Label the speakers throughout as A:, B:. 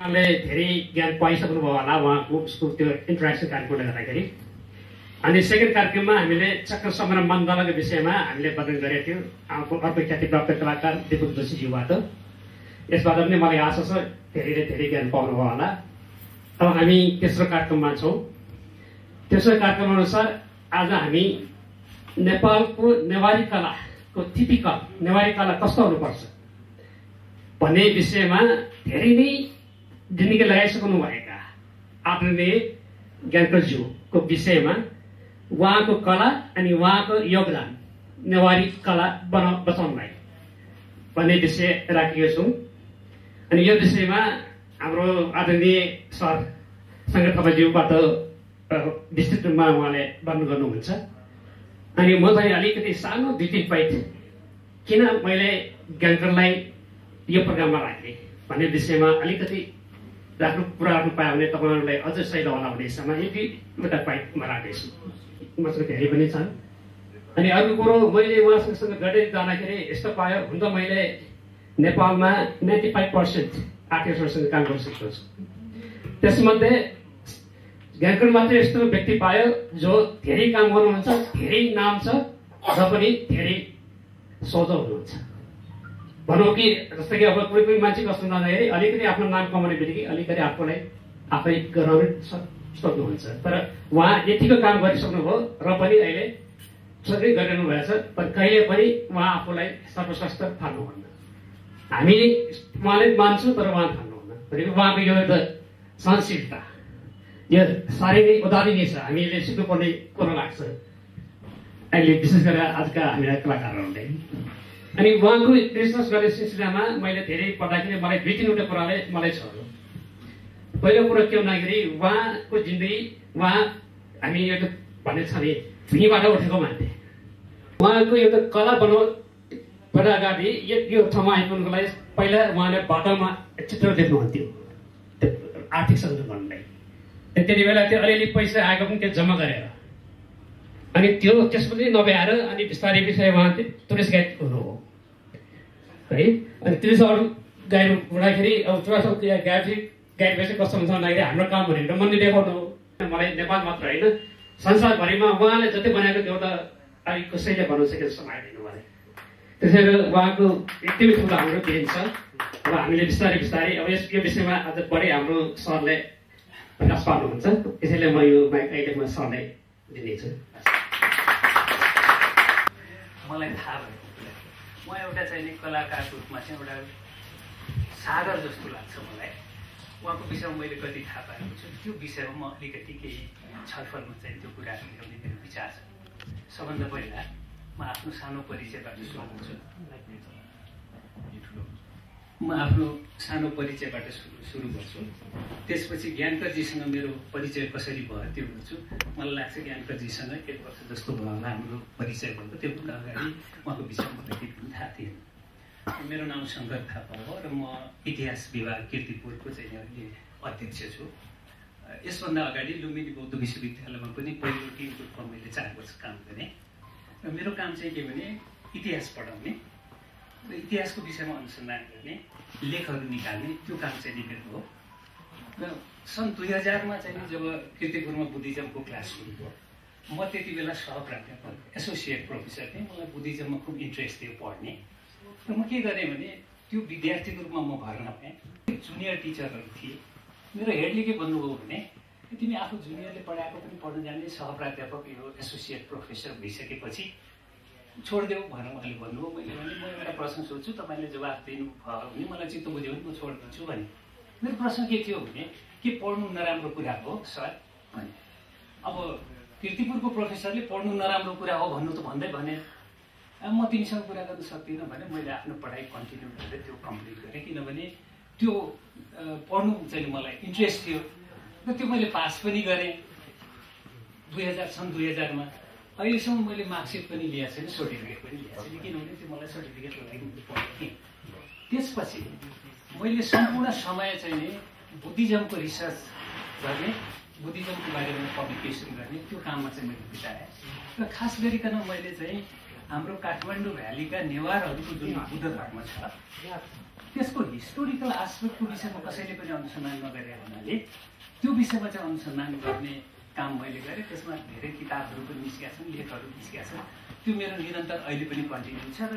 A: उहाँले धेरै ज्ञान पाइसक्नु भयो होला उहाँको उसको त्यो इन्टरेक्सन कार्यक्रमले गर्दाखेरि। अनि सेकेन्ड कार्यक्रममा हामीले चक्र समर मण्डलको विषयमा हामीले वर्णन गरेको थियौँ। अर्को अर्को ख्यातिप्राप्त कलाकार दिपक जोशीज्यूबाट यसबाट पनि मलाई आशा छ धेरैले धेरै ज्ञान पाउनुभयो होला। अब हामी तेस्रो कार्यक्रममा छौँ। तेस्रो कार्यक्रम अनुसार आज हामी नेपालको नेवारी कलाको टिपिकल नेवारी कला कस्तो हुनुपर्छ भन्ने विषयमा धेरै नै जिन्दगी लगाइसक्नु भएका आदरणीय ज्ञानकरज्यूको विषयमा उहाँको कला अनि उहाँको योगदान नेवारी कला बना बचाउनलाई भन्ने विषय राखेको छौँ अनि यो विषयमा हाम्रो आदरणीय सर शङ्कर थापाज्यूबाट विस्तृत रूपमा उहाँले वर्णन गर्नुहुन्छ अनि म चाहिँ अलिकति सानो दुई पाइट किन मैले ज्ञानकरलाई यो प्रोग्राममा राखेँ भन्ने विषयमा अलिकति राख्नु राख्नु पायो भने तपाईँहरूलाई अझ सहिलो होला हिसाबमा एक दुईवटा पाइटमा राखेछु मसँग धेरै पनि छन्। अनि अर्को कुरो मैले उहाँसँग गर्दै जाँदाखेरि यस्तो पायो हुन त मैले नेपालमा नाइन्टी फाइभ पर्सेन्ट आर्टिस्टहरूसँग काम गरिसकेको छु त्यसमध्ये ज्ञानकन मात्रै यस्तो व्यक्ति पायो जो धेरै काम गर्नुहुन्छ धेरै नाम छ र पनि धेरै सोझो हुनुहुन्छ। भनौँ कि जस्तै कि अब कुनै कोही मान्छे कस्तो भन्दाखेरि अलिकति आफ्नो नाम कमाउने बित्तिकै अलिकति आफूलाई आफै गराउनु सक्नुहुन्छ। तर उहाँ यतिको काम गरिसक्नुभयो र पनि अहिले सधैँ गरिरहनु भएछ तर कहिले पनि उहाँ आफूलाई सर्वश्रेष्ठ ठान्नुहुन्न। हामी उहाँले मान्छौँ तर उहाँ ठान्नुहुन्न। भनेको उहाँको यो एउटा सहनशीलता। यो साह्रै नै उदाहरणीय छ। हामीले सिक्नुपर्ने कुरो लाग्छ। अहिले विशेष गरेर आजका हामीलाई कलाकारहरूले। अनि उहाँको रिसर्च गर्ने सिलसिलामा मैले धेरै पढ्दाखेरि मलाई दुई तिनवटा कुराले मलाई छ पहिलो कुरो के भन्दाखेरि उहाँको जिन्दगी उहाँ हामी एउटा भन्ने छ नि भुइँबाट उठेको मान्छे। उहाँको एउटा कला बनाउ बाट अगाडि यो ठाउँमा आइपुग्नुको लागि पहिला उहाँले बाटोमा चित्र देख्नुहुन्थ्यो आर्थिक सङ्कलन गर्नलाई। त्यति बेला त्यो अलिअलि पैसा आएको पनि त्यो जम्मा गरेर। अनि त्यो त्यसपछि नभ्याएर अनि बिस्तारै बिस्तारै उहाँ टुरिस्ट गाइड हुनु हो। है? अनि टुरिस्ट अरू गाइड हुँदाखेरि अब टुरिस्ट गाइड गाइड चाहिँ कस्तो हुन्छ भन्दाखेरि हाम्रो काम भनेको मन्दिर देखाउनु हो। मलाई नेपाल मात्र होइन संसारभरिमा उहाँले जति बनाएको त्यो एउटा अलिक कसैले भन्न सकेको समाइदिनु भने त्यसैले उहाँको एकदमै ठुलो हाम्रो देन छ। अब हामीले बिस्तारै बिस्तारै अब यस यो विषयमा अझ बढी हाम्रो सरले प्रकाश पार्नुहुन्छ। त्यसैले म यो माइक अहिले म सरलाई दिनेछु।
B: मलाई थाहा भएको कुरा म एउटा चाहिँ नि कलाकारको रूपमा चाहिँ एउटा सागर जस्तो लाग्छ मलाई। उहाँको विषयमा मैले कति थाहा पाएको छु। त्यो विषयमा म अलिकति केही छलफलमा चाहिँ त्यो कुराहरू ल्याउने मेरो विचार छ। सबभन्दा पहिला म आफ्नो सानो परिचयबाट गर्छु म आफ्नो सानो परिचयबाट सुरु गर्छु। त्यसपछि ज्ञानकरजीसँग मेरो परिचय कसरी भयो त्यो गर्छु मलाई लाग्छ ज्ञानकरजीसँग एक वर्ष जस्तो भयो होला हाम्रो परिचय भएको त्योभन्दा अगाडि उहाँको विषयमा केही पनि थाहा थिएन। मेरो नाम शङ्कर थापा हो र म इतिहास विभाग किर्तिपुरको चाहिँ अहिले अध्यक्ष छु। यसभन्दा अगाडि लुम्बिनी बौद्ध विश्वविद्यालयमा पनि पहिलो टिमको मैले चार वर्ष काम गरेँ र मेरो काम चाहिँ के भने इतिहास पढाउने। इतिहासको विषयमा अनुसन्धान गर्ने लेखहरू निकाल्ने त्यो काम चाहिँ नि मेरो हो। र सन् दुई हजारमा चाहिँ जब किर्तिपुरमा बुद्धिज्मको क्लास सुरु भयो म त्यति बेला सहप्राध्यापक एसोसिएट प्रोफेसर थिएँ। मलाई बुद्धिज्ममा खुब इन्ट्रेस्ट थियो पढ्ने। र म के गरेँ भने त्यो विद्यार्थीको रूपमा म भर्न पाएँ जुनियर टिचरहरू थिए। मेरो हेडले के भन्नुभयो भने तिमी आफू जुनियरले पढाएको पनि पढ्न जाने सहप्राध्यापक यो एसोसिएट प्रोफेसर भइसकेपछि छोडिदेऊ भनेर उहाँले भन्नुभयो। मैले भने म एउटा प्रश्न सोध्छु तपाईँले जवाफ दिनु भयो भने मलाई चित्त बुझ्यो भने म छोडिदिन्छु भने। मेरो प्रश्न के थियो भने के पढ्नु नराम्रो कुरा हो सर? भने अब किर्तिपुरको प्रोफेसरले पढ्नु नराम्रो कुरा हो भन्नु त भन्दै भने म तिमीसँग कुरा गर्न सक्दिनँ भने मैले आफ्नो पढाइ कन्टिन्यू गरेर त्यो कम्प्लिट गरेँ। किनभने त्यो पढ्नु चाहिँ मलाई इन्ट्रेस्ट थियो र त्यो मैले पास पनि गरेँ। दुई हजार सन् दुई हजारमा। अहिलेसम्म मैले मार्कसिट पनि लिएको छैन सर्टिफिकेट पनि लिएको छैन किनभने त्यो मलाई सर्टिफिकेट लगाइदिनु थिएँ त्यसपछि मैले सम्पूर्ण समय चाहिँ नि बुद्धिज्मको रिसर्च गर्ने बुद्धिज्मको बारेमा पब्लिकेसन गर्ने त्यो काममा चाहिँ मैले बिताएँ। र खास गरिकन मैले चाहिँ हाम्रो काठमाडौँ भ्यालीका नेवारहरूको जुन बुद्ध धर्म छ त्यसको हिस्टोरिकल आस्पेक्टको विषयमा कसैले पनि अनुसन्धान नगरे हुनाले त्यो विषयमा चाहिँ अनुसन्धान गर्ने काम मैले गरेँ त्यसमा धेरै किताबहरू पनि निस्किया छन् लेखहरू निस्किया छन्। त्यो मेरो निरन्तर अहिले पनि कन्टिन्यू छ र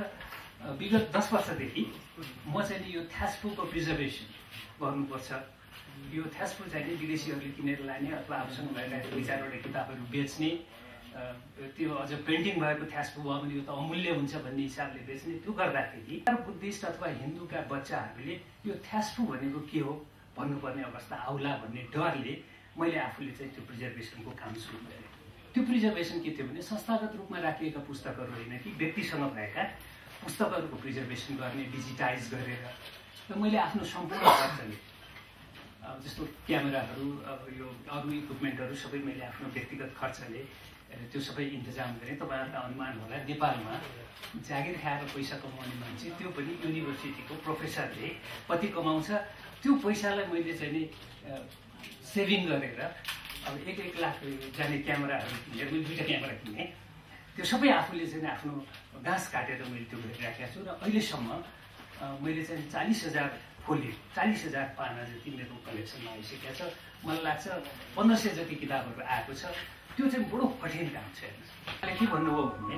B: विगत दस वर्षदेखि म चाहिँ नि यो थ्यास्पोको प्रिजर्भेसन गर्नुपर्छ। यो थ्यास्पो चाहिँ नि विदेशीहरूले किनेर लाने अथवा आफूसँग भएका दुई चारवटा किताबहरू बेच्ने त्यो अझ पेन्टिङ भएको थ्यास्पो भयो भने यो त अमूल्य हुन्छ भन्ने हिसाबले बेच्ने त्यो गर्दाखेरि बुद्धिस्ट अथवा हिन्दूका बच्चाहरूले यो थ्यास्पो भनेको के हो भन्नुपर्ने अवस्था आउला भन्ने डरले मैले आफूले चाहिँ त्यो प्रिजर्भेसनको काम सुरु गरेँ। त्यो प्रिजर्भेसन के थियो भने संस्थागत रूपमा राखिएका पुस्तकहरू होइन कि व्यक्तिसँग भएका पुस्तकहरूको प्रिजर्भेसन गर्ने डिजिटाइज गरेर र मैले आफ्नो सम्पूर्ण खर्चले अब जस्तो क्यामेराहरू अब यो अरू इक्विपमेन्टहरू सबै मैले आफ्नो व्यक्तिगत खर्चले त्यो सबै इन्तजाम गरेँ। तपाईँहरूलाई अनुमान होला नेपालमा जागिर खाएर पैसा कमाउने मान्छे त्यो पनि युनिभर्सिटीको प्रोफेसरले कति कमाउँछ। त्यो पैसालाई मैले चाहिँ नि सेभिङ गरेर अब एक एक लाख जाने क्यामेराहरू किनेर मैले दुइटा क्यामेरा किनेँ। त्यो सबै आफूले चाहिँ आफ्नो घाँस काटेर मैले त्यो गरिराखेको छु र अहिलेसम्म मैले चाहिँ चालिस हजार खोले। चालिस हजार पाना जति मेरो कलेक्सनमा आइसकेको छ। मलाई लाग्छ पन्ध्र सय जति किताबहरू आएको छ। त्यो चाहिँ बडो कठिन काम छ हेर्नुहोस्। के भन्नुभयो भने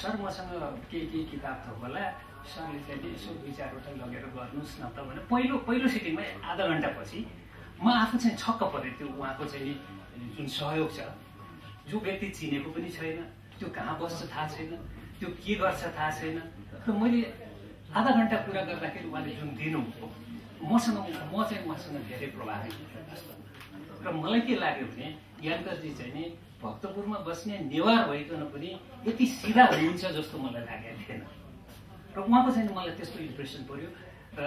B: सर मसँग के के किताब छ होला? सरले चाहिँ यसो दुई चारवटा लगेर गर्नुहोस् न त भने पहिलो पहिलो सिटिङमै आधा घन्टापछि म आफू चाहिँ छक्क परेँ त्यो उहाँको चाहिँ जुन सहयोग छ। जो व्यक्ति चिनेको पनि छैन त्यो कहाँ बस्छ थाहा छैन त्यो के गर्छ थाहा छैन। र मैले आधा घन्टा कुरा गर्दाखेरि उहाँले जुन दिनुभयो मसँग म चाहिँ उहाँसँग धेरै प्रभावित। र मलाई के लाग्यो भने ज्ञानकरजी चाहिँ नि भक्तपुरमा बस्ने नेवार भइकन पनि यति सिधा हुनुहुन्छ जस्तो मलाई लागेको थिएन। र उहाँको चाहिँ मलाई त्यस्तो इम्प्रेसन पर्यो। र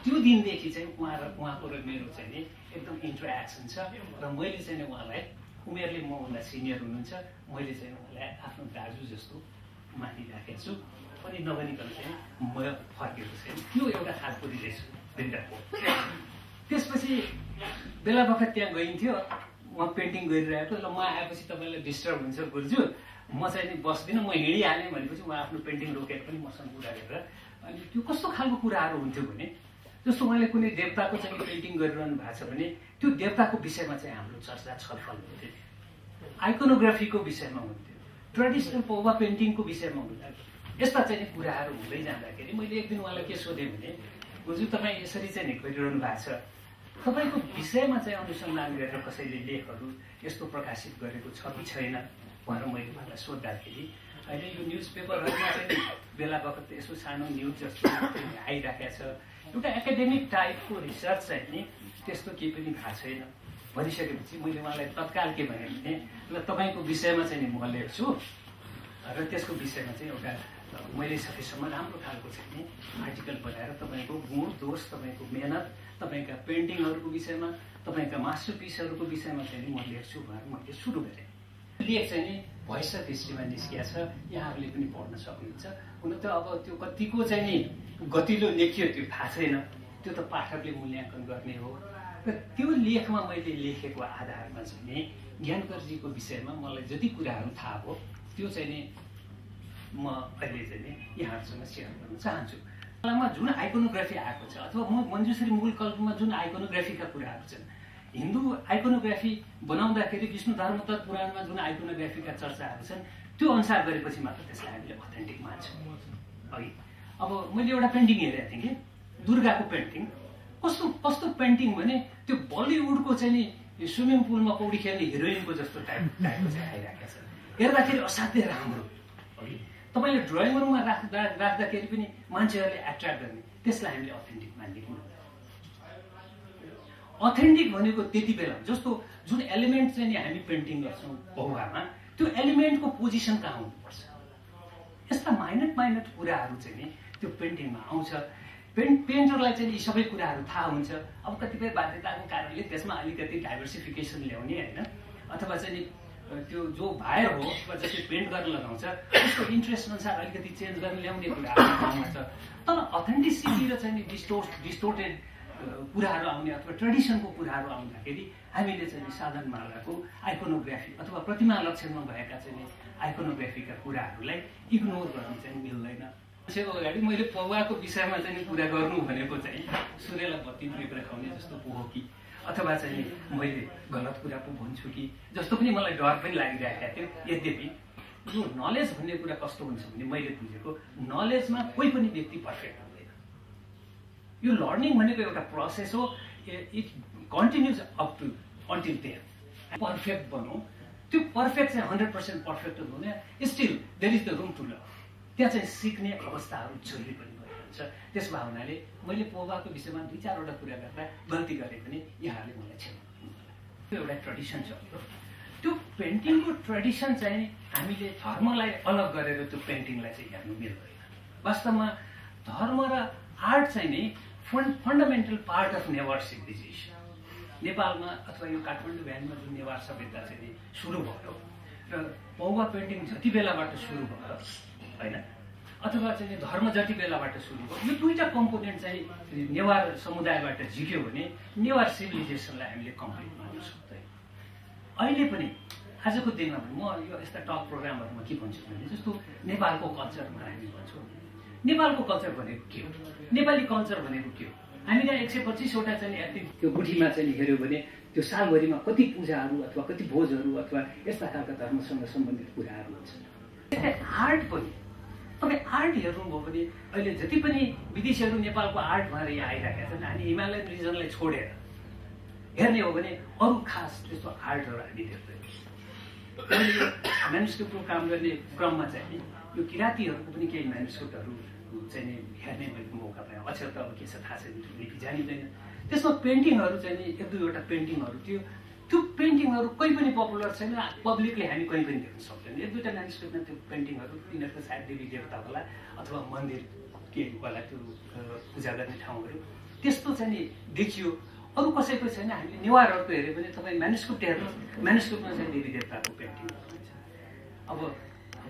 B: त्यो दिनदेखि चाहिँ उहाँ र उहाँको र मेरो चाहिँ नि एकदम इन्टरेक्सन छ। र मैले चाहिँ उहाँलाई उमेरले मभन्दा सिनियर हुनुहुन्छ। मैले चाहिँ उहाँलाई आफ्नो दाजु जस्तो मानिराखेको छु। पनि नभनिकन चाहिँ म फर्केको छैन। त्यो एउटा खालको रिलेसन भित्रको त्यसपछि बेला बखत त्यहाँ गइन्थ्यो। म पेन्टिङ गरिरहेको ल म आएपछि तपाईँलाई डिस्टर्ब हुन्छ गुरुजु। म चाहिँ नि बस्दिनँ म हिँडिहालेँ भनेपछि उहाँ आफ्नो पेन्टिङ रोकेर पनि मसँग कुरा गरेर अनि त्यो कस्तो खालको कुराहरू हुन्थ्यो भने जस्तो उहाँले कुनै देवताको चाहिँ पेन्टिङ गरिरहनु भएको छ भने त्यो देवताको विषयमा चाहिँ हाम्रो चर्चा छलफल हुन्थ्यो। आइकोनोग्राफीको विषयमा हुन्थ्यो। ट्रेडिसनल पौवा पेन्टिङको विषयमा हुन्थ्यो। यस्ता चाहिँ कुराहरू हुँदै जाँदाखेरि मैले एक दिन उहाँलाई के सोधेँ भने गुजु तपाईँ यसरी चाहिँ गरिरहनु भएको छ। तपाईँको विषयमा चाहिँ अनुसन्धान गरेर कसैले लेखहरू यस्तो प्रकाशित गरेको छ कि छैन? भनेर मैले उहाँलाई सोद्धाखेरि अहिले यो न्युज पेपरहरूमा चाहिँ बेला बखत यसो सानो न्युज जस्तो आइराखेको छ। एउटा एकाडेमिक टाइपको रिसर्च चाहिँ नि त्यस्तो केही पनि भएको छैन। भनिसकेपछि मैले उहाँलाई तत्काल के भने ल तपाईँको विषयमा चाहिँ नि म लेख्छु। र त्यसको विषयमा चाहिँ एउटा मैले सकेसम्म राम्रो खालको चाहिँ नि आर्टिकल बनाएर तपाईँको गुण दोष तपाईँको मेहनत तपाईँका पेन्टिङहरूको विषयमा तपाईँका मास्टर पिसहरूको विषयमा चाहिँ नि म लेख्छु भनेर मैले सुरु गरेँ। लेख चाहिँ नि भोइस अफ हिस्ट्रीमा निस्किया छ यहाँहरूले पनि पढ्न सक्नुहुन्छ। हुन त अब त्यो कतिको चाहिँ नि गतिलो लेखियो त्यो थाहा छैन। त्यो त पाठकले मूल्याङ्कन गर्ने हो। र त्यो लेखमा मैले लेखेको आधारमा चाहिँ नि ज्ञानकरजीको विषयमा मलाई जति कुराहरू थाहा भयो त्यो चाहिँ नि म अहिले चाहिँ नि यहाँहरूसँग सेयर गर्न चाहन्छु। कलामा जुन आइकोनोग्राफी आएको छ अथवा म मञ्जुश्री मूल कल्पमा जुन आइकोनोग्राफीका कुराहरू छन् हिन्दू आइकोनोग्राफी बनाउँदाखेरि विष्णु धर्मोत्तर पुराणमा जुन आइकोनोग्राफीका चर्चाहरू छन् त्यो अनुसार गरेपछि मात्र त्यसलाई हामीले अथेन्टिक मान्छौँ। अघि। अब मैले एउटा पेन्टिङ हेरेको थिएँ कि दुर्गाको पेन्टिङ। कस्तो कस्तो पेन्टिङ भने त्यो बलिउडको चाहिँ नि स्विमिङ पुलमा पौडी खेल्ने हिरोइनको जस्तो टाइप टाइपको चाहिँ आइरहेको छ। हेर्दाखेरि असाध्यै राम्रो। तपाईँले ड्रइङ रुममा राख्दा राख्दाखेरि पनि मान्छेहरूले एट्र्याक्ट गर्ने। त्यसलाई हामीले अथेन्टिक मान्दैनौँ अथेन्टिक भनेको त्यति बेला जस्तो जुन एलिमेन्ट चाहिँ नि हामी पेन्टिङ गर्छौँ पौवामा त्यो एलिमेन्टको पोजिसन कहाँ हुनुपर्छ? यस्ता माइनट माइनट कुराहरू चाहिँ नि त्यो पेन्टिङमा आउँछ। पेन्ट पेन्टरलाई चाहिँ यी सबै कुराहरू थाहा हुन्छ। अब कतिपय बाध्यताको कारणले त्यसमा अलिकति डाइभर्सिफिकेसन ल्याउने होइन। अथवा चाहिँ नि त्यो जो भायर हो अथवा जसले पेन्ट गर्न लगाउँछ उसको इन्ट्रेस्ट अनुसार अलिकति चेन्ज गर्न ल्याउने कुराहरू छ तर अथेन्टिसिटी र चाहिँ नि डिस्टोर्ट डिस्टोर्टेड कुराहरू आउने अथवा ट्रेडिसनको कुराहरू आउँदाखेरि हामीले चाहिँ नि साधन मार्गको आइकोनोग्राफी अथवा प्रतिमा लक्षणमा भएका चाहिँ आइकोनोग्राफीका कुराहरूलाई इग्नोर गर्नु चाहिँ मिल्दैन। मान्छेको अगाडि मैले पौवाको विषयमा चाहिँ कुरा गर्नु भनेको चाहिँ सूर्यलाई बत्ती देखाउने जस्तो पो हो कि। अथवा चाहिँ मैले गलत कुरा पो भन्छु कि जस्तो पनि मलाई डर पनि लागिरहेको थियो। यद्यपि यो नलेज भन्ने कुरा कस्तो हुन्छ भने मैले बुझेको नलेजमा कोही पनि व्यक्ति पर्फेक्ट यो लर्निङ भनेको एउटा प्रोसेस हो। It continues up to until there perfect बनौँ त्यो पर्फेक्ट चाहिँ हन्ड्रेड पर्सेन्ट पर्फेक्ट हुँदैन still there is the room to learn त्यहाँ चाहिँ सिक्ने अवस्थाहरू जहिले पनि भइरहन्छ। त्यस भावनाले मैले पोवाको विषयमा दुई चारवटा कुरा गर्दा गल्ती गरेँ भने यहाँहरूले मलाई क्षमा त्यो एउटा ट्रेडिसन छ त्यो पेन्टिङको ट्रेडिसन चाहिँ हामीले धर्मलाई अलग गरेर त्यो पेन्टिङलाई चाहिँ हेर्नु मिल्दैन। वास्तवमा धर्म र आर्ट चाहिँ नि fund fundamental part of Newar civilization. नेपालमा अथवा यो काठमाडौँ भ्यानमा जुन नेवार सभ्यता चाहिँ सुरु भयो र पौवा पेन्टिङ जति बेलाबाट सुरु भयो होइन अथवा चाहिँ धर्म जति बेलाबाट सुरु भयो यो दुईवटा कम्पोनेन्ट चाहिँ नेवार समुदायबाट झिक्यो भने नेवार सिभिलाइजेसनलाई हामीले कम्प्लिट मान्न सक्दैन। अहिले पनि आजको दिनमा म यो यस्ता टक प्रोग्रामहरूमा के भन्छु भने जस्तो नेपालको कल्चरमा हामी भन्छौँ नेपालको कल्चर भनेको के हो? नेपाली कल्चर भनेको के हो? हामी त्यहाँ एक सय पच्चिसवटा चाहिँ त्यो गुठीमा चाहिँ हेऱ्यो भने त्यो सालभरिमा कति पूजाहरू अथवा कति भोजहरू अथवा यस्ता खालका धर्मसँग सम्बन्धित कुराहरू हुन्छ। आर्ट पनि तपाईँ आर्ट हेर्नुभयो भने अहिले जति पनि विदेशीहरू नेपालको आर्ट भएर यहाँ आइरहेका छन् हामी हिमालयन रिजनलाई छोडेर हेर्ने हो भने अरू खास त्यस्तो आर्टहरू हामी देख्दैनौँ। म्यानुस्क्रिप्टको काम गर्ने क्रममा चाहिँ यो किराँतीहरूको पनि केही म्यानुस्क्रिप्टहरू चाहिँ नि हेर्ने मैले मौका पाएँ। अक्षर त अब के छ थाहा छैन लिपि जानिँदैन। त्यसमा पेन्टिङहरू चाहिँ नि एक दुईवटा पेन्टिङहरू थियो। त्यो पेन्टिङहरू कहीँ पनि पपुलर छैन। पब्लिकले हामी कहीँ पनि देख्न सक्दैन। एक दुईवटा म्यानुस्क्रिप्टमा त्यो पेन्टिङहरू तिनीहरूको सायद देवी देवता होला अथवा मन्दिर के होला त्यो पूजा गर्ने ठाउँहरू। त्यस्तो चाहिँ नि देखियो। अरू कसैको छैन। हामीले नेवारहरूको हेऱ्यो भने तपाईँ म्यानुस्क्रिप्ट हेर्नुहोस्। म्यानुस्क्रिप्टमा चाहिँ देवी देवताको पेन्टिङहरू हुन्छ। अब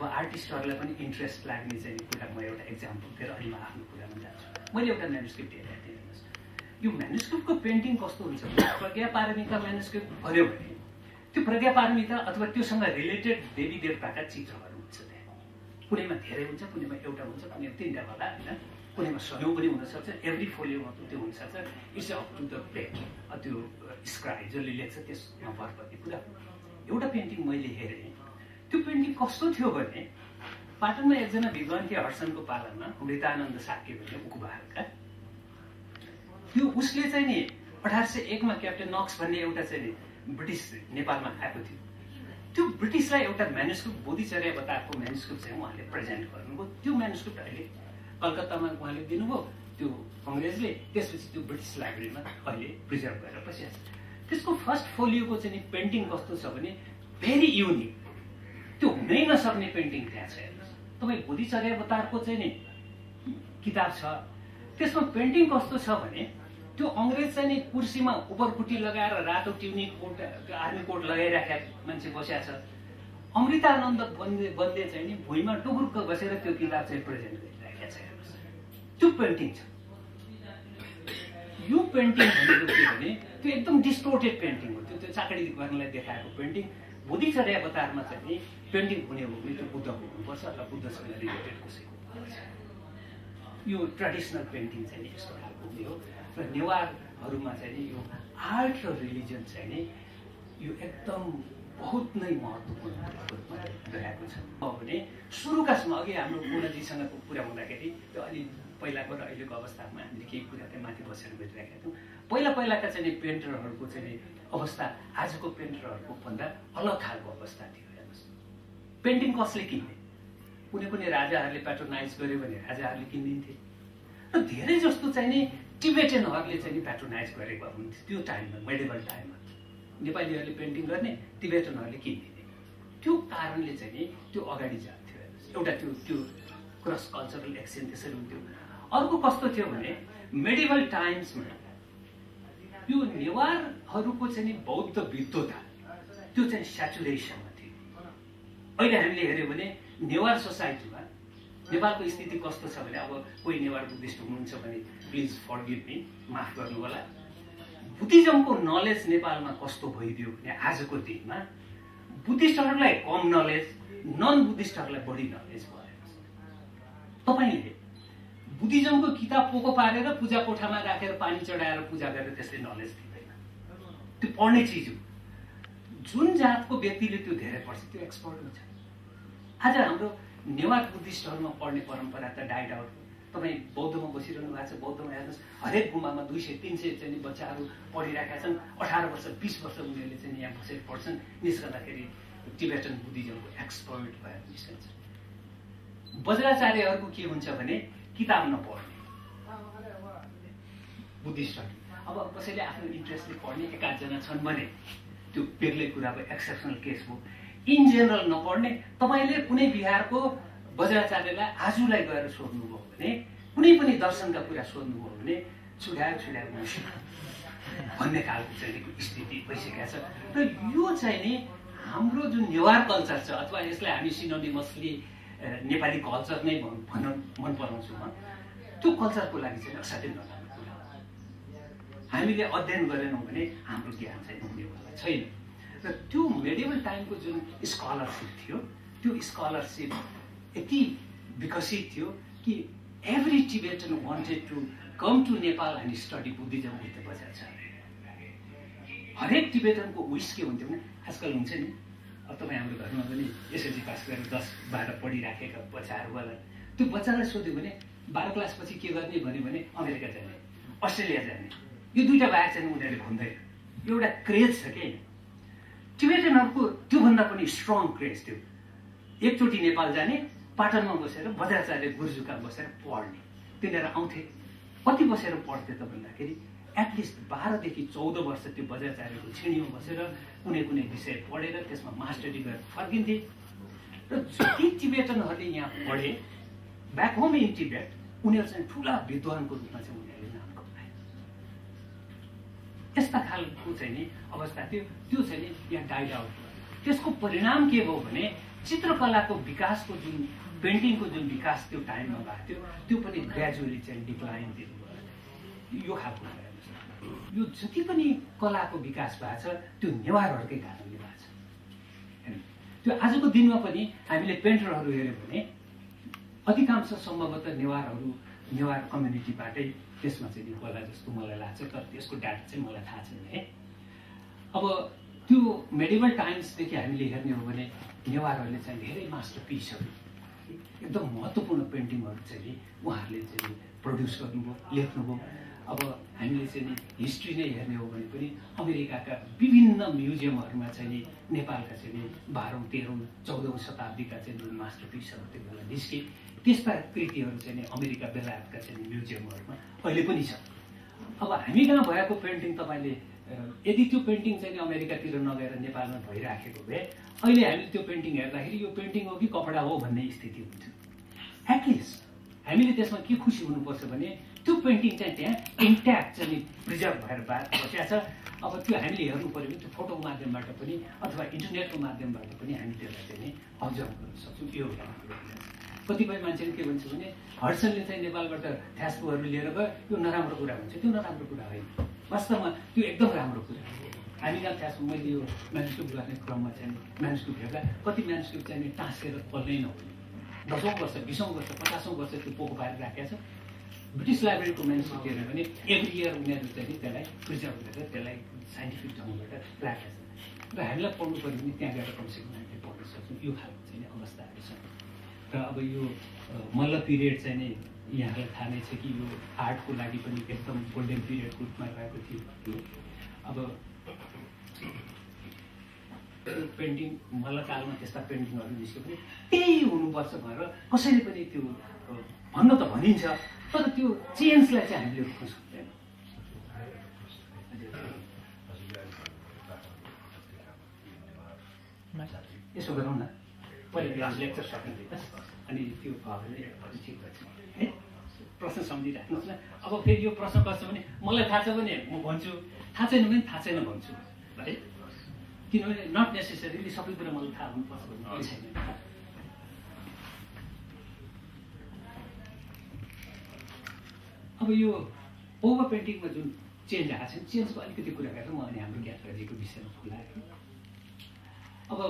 B: अब आर्टिस्टहरूलाई पनि इन्ट्रेस्ट लाग्ने चाहिँ कुरा म एउटा इक्जाम्पल दिएर अहिले म आफ्नो कुरामा जान्छु। मैले एउटा म्यानुस्क्रिप्ट हेरेको थिएँ हेर्नुहोस्। यो म्यानुस्क्रिप्टको पेन्टिङ कस्तो हुन्छ प्रज्ञा पारमिता म्यानुस्क्रिप्ट भन्यो भने त्यो प्रज्ञा पारमिता अथवा त्योसँग रिलेटेड देवी देवताका चित्रहरू हुन्छ त्यहाँ। कुनैमा धेरै हुन्छ कुनैमा एउटा हुन्छ कुनैमा तिनवटा होला होइन? कुनैमा सयौँ पनि हुनसक्छ एभ्री फोलियोमा त्यो हुनसक्छ। It's up to the pet त्यो स्क्राइब जसले लेख्छ त्यसमा भर पर्ने कुरा एउटा पेन्टिङ मैले हेरेँ त्यो पेन्टिङ कस्तो थियो भने पाटनमा एकजना विद्वान थिए हर्सनको पालनमा मृतानन्द साके भन्ने उकुबारका त्यो उसले चाहिँ नि अठार सय एकमा क्याप्टेन नक्स भन्ने एउटा चाहिँ नि ब्रिटिस नेपालमा आएको थियो। त्यो ब्रिटिसलाई एउटा म्यानुस्क्रिप्ट बोधिचर्या बताएको म्यानुस्क्रिप्ट चाहिँ उहाँले प्रेजेन्ट गर्नुभयो। त्यो म्यानुस्क्रिप्ट अहिले कलकत्तामा उहाँले दिनुभयो। त्यो अङ्ग्रेजले त्यसपछि त्यो ब्रिटिस लाइब्रेरीमा अहिले प्रिजर्भ गरेर बसिरहेको छ। त्यसको फर्स्ट फोलियोको चाहिँ पेन्टिङ कस्तो छ भने भेरी युनिक त्यो हुनै नसक्ने पेन्टिङ त्यहाँ छ हेर्नुहोस्। तपाईँ बोधिचर्या बताएको चाहिँ नि किताब छ। त्यसमा पेन्टिङ कस्तो छ भने त्यो अङ्ग्रेज चाहिँ नि कुर्सीमा उपरकुटी लगाएर रातो ट्युनी कोट आर्मी कोट लगाइराखेका मान्छे बसिया छ। अमृतानन्द बन्दे बन्दे चाहिँ नि भुइँमा टुकुर्क बसेर त्यो किताब चाहिँ प्रेजेन्ट गरिराखेको छ हेर्नुहोस्। त्यो पेन्टिङ छ। यो पेन्टिङ भनेको के भने त्यो एकदम डिस्टोर्टेड पेन्टिङ हो। त्यो त्यो चाकडी गर्नलाई देखाएको पेन्टिङ बोधिचर्या अवतारमा चाहिँ नि पेन्टिङ हुने हो भने त्यो बुद्धको हुनुपर्छ र बुद्धसँग रिलेटेड कसैको यो ट्रेडिसनल पेन्टिङ चाहिँ नि यस्तो खालको हुने हो र नेवारहरूमा चाहिँ नि यो आर्ट र रिलिजन चाहिँ नि यो एकदम बहुत नै महत्त्वपूर्ण रूपमा रहेको छ। भने सुरुका समय अघि हाम्रो पूर्णजीसँगको कुरा हुँदाखेरि त्यो अलि पहिलाको र अहिलेको अवस्थामा हामीले केही कुरा चाहिँ माथि बसेर भेटिरहेका थियौँ। पहिला पहिलाका चाहिँ पेन्टरहरूको चाहिँ अवस्था आजको पेन्टरहरूको भन्दा अलग खालको अवस्था थियो हेर्नुहोस्। पेन्टिङ कसले किन्ने? कुनै कुनै राजाहरूले पेट्रोनाइज गर्यो भने राजाहरूले किनिदिन्थे। र धेरै जस्तो चाहिँ नि टिबेटनहरूले चाहिँ नि पेट्रोनाइज गरेको हुन्थ्यो त्यो टाइममा मेडिकल टाइममा। नेपालीहरूले पेन्टिङ गर्ने टिबेटनहरूले किनिदिने। त्यो कारणले चाहिँ नि त्यो अगाडि जान्थ्यो हेर्नुहोस्। एउटा त्यो त्यो क्रस कल्चरल एक्सचेन्ज त्यसरी हुन्थ्यो। अर्को कस्तो थियो भने मेडिकल टाइम्समा यो नेवारहरूको चाहिँ बौद्ध विद्वता। त्यो चाहिँ सेचुरेसनमा थियो अहिले हामीले हेऱ्यौँ भने नेवार सोसाइटीमा नेपालको स्थिति कस्तो छ भने अब कोही नेवार बुद्धिस्ट हुनुहुन्छ भने प्लिज फर्गिभ मी माफ गर्नु होला बुद्धिज्मको नलेज नेपालमा कस्तो भइदियो भने आजको दिनमा बुद्धिस्टहरूलाई कम नलेज नन बुद्धिस्टहरूलाई बढी नलेज भयो तपाईँले बुद्धिज्मको किताब पोको पारेर पूजा कोठामा राखेर पानी चढाएर पूजा गरेर त्यसले नलेज दिँदैन। त्यो पढ्ने चिज हो। जुन जातको व्यक्तिले त्यो धेरै पढ्छ त्यो एक्सपर्ट हुन्छ। आज हाम्रो नेवार बुद्धिस्टहरूमा पढ्ने परम्परा त डाइड आउट तपाईँ बौद्धमा बसिरहनु भएको छ बौद्धमा हेर्नुहोस् हरेक गुम्बामा दुई सय तिन सय चाहिँ बच्चाहरू पढिरहेका छन्। अठार वर्ष बिस वर्ष उनीहरूले चाहिँ यहाँ बसेर पढ्छन्। निस्कँदाखेरि टिबेटन बुद्धिज्मको एक्सपर्ट भएर निस्कन्छ। वज्राचार्यहरूको के हुन्छ भने किताब नपढ्ने बुद्धिस्टहरू अब कसैले आफ्नो इन्ट्रेस्टले पढ्ने एकाधजना छन् भने त्यो बेग्लै कुराको एक्सेप्सनल केस हो। इन जेनरल नपढ्ने तपाईँले कुनै बिहारको वज्राचार्यलाई आजलाई गएर सोध्नुभयो भने कुनै पनि दर्शनका कुरा सोध्नुभयो भने छुट्यायो छुट्यायो भन्ने खालको चाहिँ स्थिति भइसकेको छ। र यो चाहिँ नि हाम्रो जुन नेवार कल्चर छ अथवा यसलाई हामी सिनोनिमसली नेपाली कल्चर नै भन्न मन पराउँछु म। त्यो कल्चरको लागि चाहिँ असाध्यै नराम्रो कुरा हामीले अध्ययन गरेनौँ भने हाम्रो ज्ञान चाहिँ हुनेवाला छैन। र त्यो मेडिवल टाइमको जुन स्कलरसिप थियो त्यो स्कलरसिप यति विकसित थियो कि every Tibetan wanted to come to Nepal and study Buddhism with the Bajracharya हरेक टिबेटनको विस के हुन्थ्यो भने आजकल हुन्छ नि तपाईँ हाम्रो घरमा पनि एसएलसी पास गरेर दस बाह्र पढिराखेका बच्चाहरू होला त्यो बच्चालाई सोध्यो भने बाह्र क्लासपछि के गर्ने भन्यो भने अमेरिका जाने अस्ट्रेलिया जाने। यो दुइटा बाहेक चाहिँ उनीहरूले भन्दैन। एउटा क्रेज छ कि? टिबेटनहरूको त्योभन्दा पनि स्ट्रङ क्रेज थियो एकचोटि नेपाल जाने पाटनमा बसेर बज्राचार्य गुरुजुका बसेर पढ्ने। तिनीहरू आउँथे। कति बसेर पढ्थे त भन्दाखेरि एटलिस्ट बाह्रदेखि चौध वर्ष त्यो बज्राचार्यको छिँडीमा बसेर कुनै कुनै विषय पढेर त्यसमा मास्टरी गरेर फर्किन्थे। र जति टिबेटनहरूले यहाँ पढे ब्याक होम इन टिबेट उनीहरू चाहिँ ठुला विद्वानको रूपमा चाहिँ उनीहरूले नाम कमाए। यस्ता खालको चाहिँ नि अवस्था थियो। त्यो चाहिँ नि यहाँ डाइड आउट भयो। त्यसको परिणाम के भयो भने चित्रकलाको विकासको जुन पेन्टिङको जुन विकास त्यो टाइममा भएको थियो त्यो पनि ग्रेजुअली चाहिँ डिक्लाइन दिनु भयो यो खालको यो जति पनि कलाको विकास भएको छ त्यो नेवारहरूकै कारणले भएको छ। त्यो आजको दिनमा पनि हामीले पेन्टरहरू हेऱ्यौँ भने अधिकांश सम्भवतः नेवारहरू नेवार कम्युनिटीबाटै त्यसमा चाहिँ होला जस्तो मलाई लाग्छ तर त्यसको डाटा चाहिँ मलाई थाहा छैन है। अब त्यो मेडिवल टाइम्सदेखि हामीले हेर्ने हो भने नेवारहरूले चाहिँ धेरै मास्टर पिसहरू एकदम महत्त्वपूर्ण पेन्टिङहरू चाहिँ उहाँहरूले चाहिँ प्रड्युस गर्नुभयो लेख्नुभयो। अब हामीले चाहिँ नि हिस्ट्री नै हेर्ने हो भने पनि अमेरिकाका विभिन्न म्युजियमहरूमा चाहिँ नि नेपालका चाहिँ नि बाह्रौँ तेह्रौँ चौधौँ शताब्दीका चाहिँ जुन मास्टर पिसहरू त्यो बेला निस्के। त्यस्ता कृतिहरू चाहिँ नि अमेरिका बेलायतका चाहिँ म्युजियमहरूमा अहिले पनि छ अब हामी कहाँ भएको पेन्टिङ तपाईँले यदि त्यो पेन्टिङ चाहिँ अमेरिकातिर नगएर नेपालमा भइराखेको भए अहिले हामीले त्यो पेन्टिङ हेर्दाखेरि यो पेन्टिङ हो कि कपडा हो भन्ने स्थिति हुन्थ्यो एटलिस्ट हामीले त्यसमा के खुसी हुनुपर्छ भने त्यो पेन्टिङ चाहिँ त्यहाँ इन्ट्याक्ट चाहिँ प्रिजर्भ भएर बसिया छ। अब त्यो हामीले हेर्नु पऱ्यो भने त्यो फोटोको माध्यमबाट पनि अथवा इन्टरनेटको माध्यमबाट पनि हामी त्यसलाई चाहिँ नि अब्जर्भ गर्न सक्छौँ। यो एउटा। कतिपय मान्छेले के भन्छ भने हर्सनले चाहिँ नेपालबाट थ्यास्पुहरू लिएर गयो यो नराम्रो कुरा हुन्छ। त्यो नराम्रो कुरा होइन। वास्तवमा त्यो एकदम राम्रो कुरा हामी कहाँ थ्यास्पु मैले यो म्यानुस्क्रिप्ट गर्ने क्रममा चाहिँ म्यानुस्क्रिप्ट हेर्दा कति म्यानुस्क्रिप्ट चाहिँ टाँसेर पल्नै नहुने। दसौँ वर्ष बिसौँ वर्ष पचासौँ वर्ष त्यो पोको पारेर राखेको छ ब्रिटिस लाइब्रेरीको म्यानुस्क्रिप्ट हेऱ्यो भने एभ्री इयर उनीहरू चाहिँ त्यसलाई प्रिजर्भ गरेर त्यसलाई साइन्टिफिक ढङ्गबाट राखेको छ र हामीलाई पढ्नु पऱ्यो भने त्यहाँ गएर कमसेकम हामीले पढ्न सक्छौँ। यो खालको चाहिँ अवस्थाहरू छ र अब यो मल्ल पिरियड चाहिँ नै यहाँलाई थाहा नै छ कि यो आर्टको लागि पनि एकदम गोल्डन पिरियडको रूपमा रहेको थियो। अब पेन्टिङ मल्लकालमा त्यस्ता पेन्टिङहरू निस्क्यो भने त्यही हुनुपर्छ भनेर कसैले पनि त्यो भन्न त भनिन्छ। तर त्यो चेन्जलाई चाहिँ हामीले रोक्न सक्दैन यसो गरौँ न पहिले लेक्चर सकिँदैन अनि त्यो ठिक भएछ है प्रश्न सम्झिराख्नुहोस् न अब फेरि यो प्रश्न गर्छ भने मलाई थाहा छ भने म भन्छु। थाहा छैन भने थाहा छैन भन्छु। है किनभने नट नेसेसरीली सबै कुरा मलाई थाहा हुनुपर्छ भन्ने छैन। अब यो ओभर पेन्टिङमा जुन चेन्ज आएको छ चेन्जको अलिकति कुरा गरेर म अनि हाम्रो ज्ञातराजीको विषयमा खुलाएको अब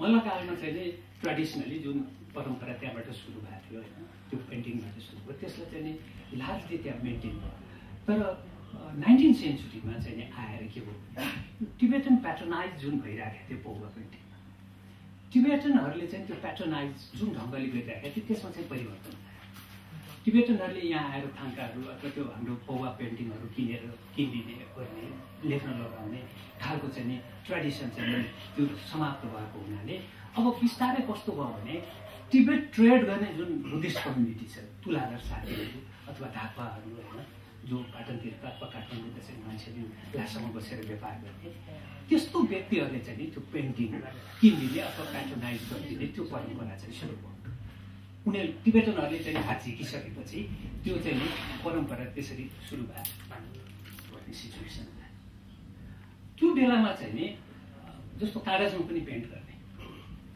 B: मल्लकालमा चाहिँ ट्रेडिसनली जुन परम्परा त्यहाँबाट सुरु भएको थियो होइन त्यो पेन्टिङबाट सुरु भयो त्यसलाई चाहिँ नि लार्जली त्यहाँ मेन्टेन भयो। तर नाइन्टिन सेन्चुरीमा चाहिँ नि आएर के भयो टिबेटन प्याटर्नाइज जुन भइरहेको थियो पौवा पेन्टिङमा टिबेटनहरूले चाहिँ त्यो प्याटर्नाइज जुन ढङ्गले गरिरहेको थियो त्यसमा चाहिँ परिवर्तन टिबेटनहरूले यहाँ आएर थाङ्काहरू अथवा त्यो हाम्रो पौवा पेन्टिङहरू किनेर किनिदिने गर्ने लेख्न लगाउने खालको चाहिँ नि ट्रेडिसन चाहिँ नि त्यो समाप्त भएको हुनाले अब बिस्तारै कस्तो भयो भने टिबेट ट्रेड गर्ने जुन बुद्धिस्ट कम्युनिटी छ तुलाधर साथीहरू अथवा ढापाहरू होइन जो पाटनतिर अथवा काठमाडौँ त्यसरी मान्छेहरू लासम्म बसेर व्यापार गर्ने त्यस्तो व्यक्तिहरूले चाहिँ नि त्यो पेन्टिङ किनिदिने अथवा प्याटर्नाइज गरिदिने त्यो परम्परा चाहिँ सुरु भयो। उनीहरू टिबेटनहरूले चाहिँ हात झिकिसकेपछि त्यो चाहिँ नि परम्परा त्यसरी सुरु भन्ने सिचुएसन त्यो बेलामा चाहिँ नि जस्तो कागजमा पनि पेन्ट गर्ने।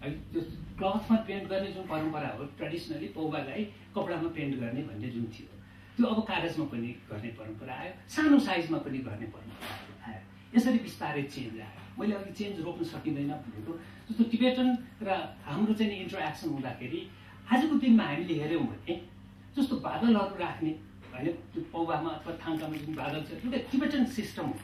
B: है त्यो क्लथमा पेन्ट गर्ने जुन परम्परा हो ट्रेडिसनली पौवालाई कपडामा पेन्ट गर्ने भन्ने जुन थियो त्यो अब कागजमा पनि गर्ने परम्परा आयो सानो साइजमा पनि गर्ने परम्परा आयो। यसरी बिस्तारै चेन्ज आयो। मैले अघि चेन्ज रोक्न सकिँदैन भनेको जस्तो टिबेटन र हाम्रो चाहिँ नि इन्टरेक्सन हुँदाखेरि आजको दिनमा हामीले हेऱ्यौँ भने जस्तो बादलहरू राख्ने होइन त्यो पौवामा अथवा थाङ्कामा जुन बादल छ त्यो टिबेटन सिस्टम हो।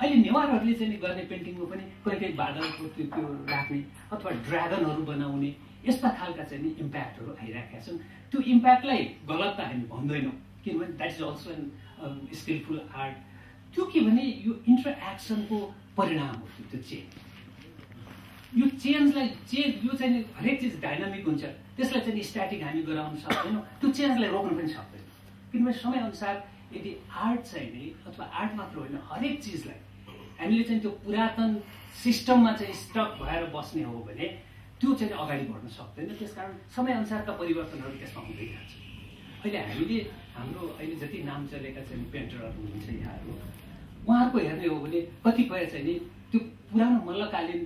B: अहिले नेवारहरूले चाहिँ गर्ने पेन्टिङमा पनि कहीँ कहीँ बादलको त्यो त्यो राख्ने अथवा ड्रागनहरू बनाउने यस्ता खालका चाहिँ नि इम्प्याक्टहरू आइरहेका छन्। त्यो इम्प्याक्टलाई गलत त हामी भन्दैनौँ किनभने that is also an skillful art त्यो के भने यो इन्टरएक्सनको परिणाम हो त्यो चेन्ज यो चेन्जलाई चेन्ज यो चाहिँ हरेक चिज डाइनामिक हुन्छ। त्यसलाई चाहिँ स्ट्याटिक हामी गराउन सक्दैनौँ। त्यो चेन्जलाई रोक्न पनि सक्दैनौँ। किनभने समयअनुसार यदि आर्ट चाहिँ नि अथवा आर्ट मात्र होइन हरेक चिजलाई हामीले चाहिँ त्यो पुरातन सिस्टममा चाहिँ स्टक भएर बस्ने हो भने त्यो चाहिँ अगाडि बढ्न सक्दैन। त्यसकारण समयअनुसारका परिवर्तनहरू त्यसमा हुँदै जान्छ। अहिले हामीले हाम्रो अहिले जति नाम चलेका चाहिँ पेन्टरहरू हुनुहुन्छ यहाँहरू उहाँहरूको हेर्ने हो भने कतिपय चाहिँ नि त्यो पुरानो मल्लकालीन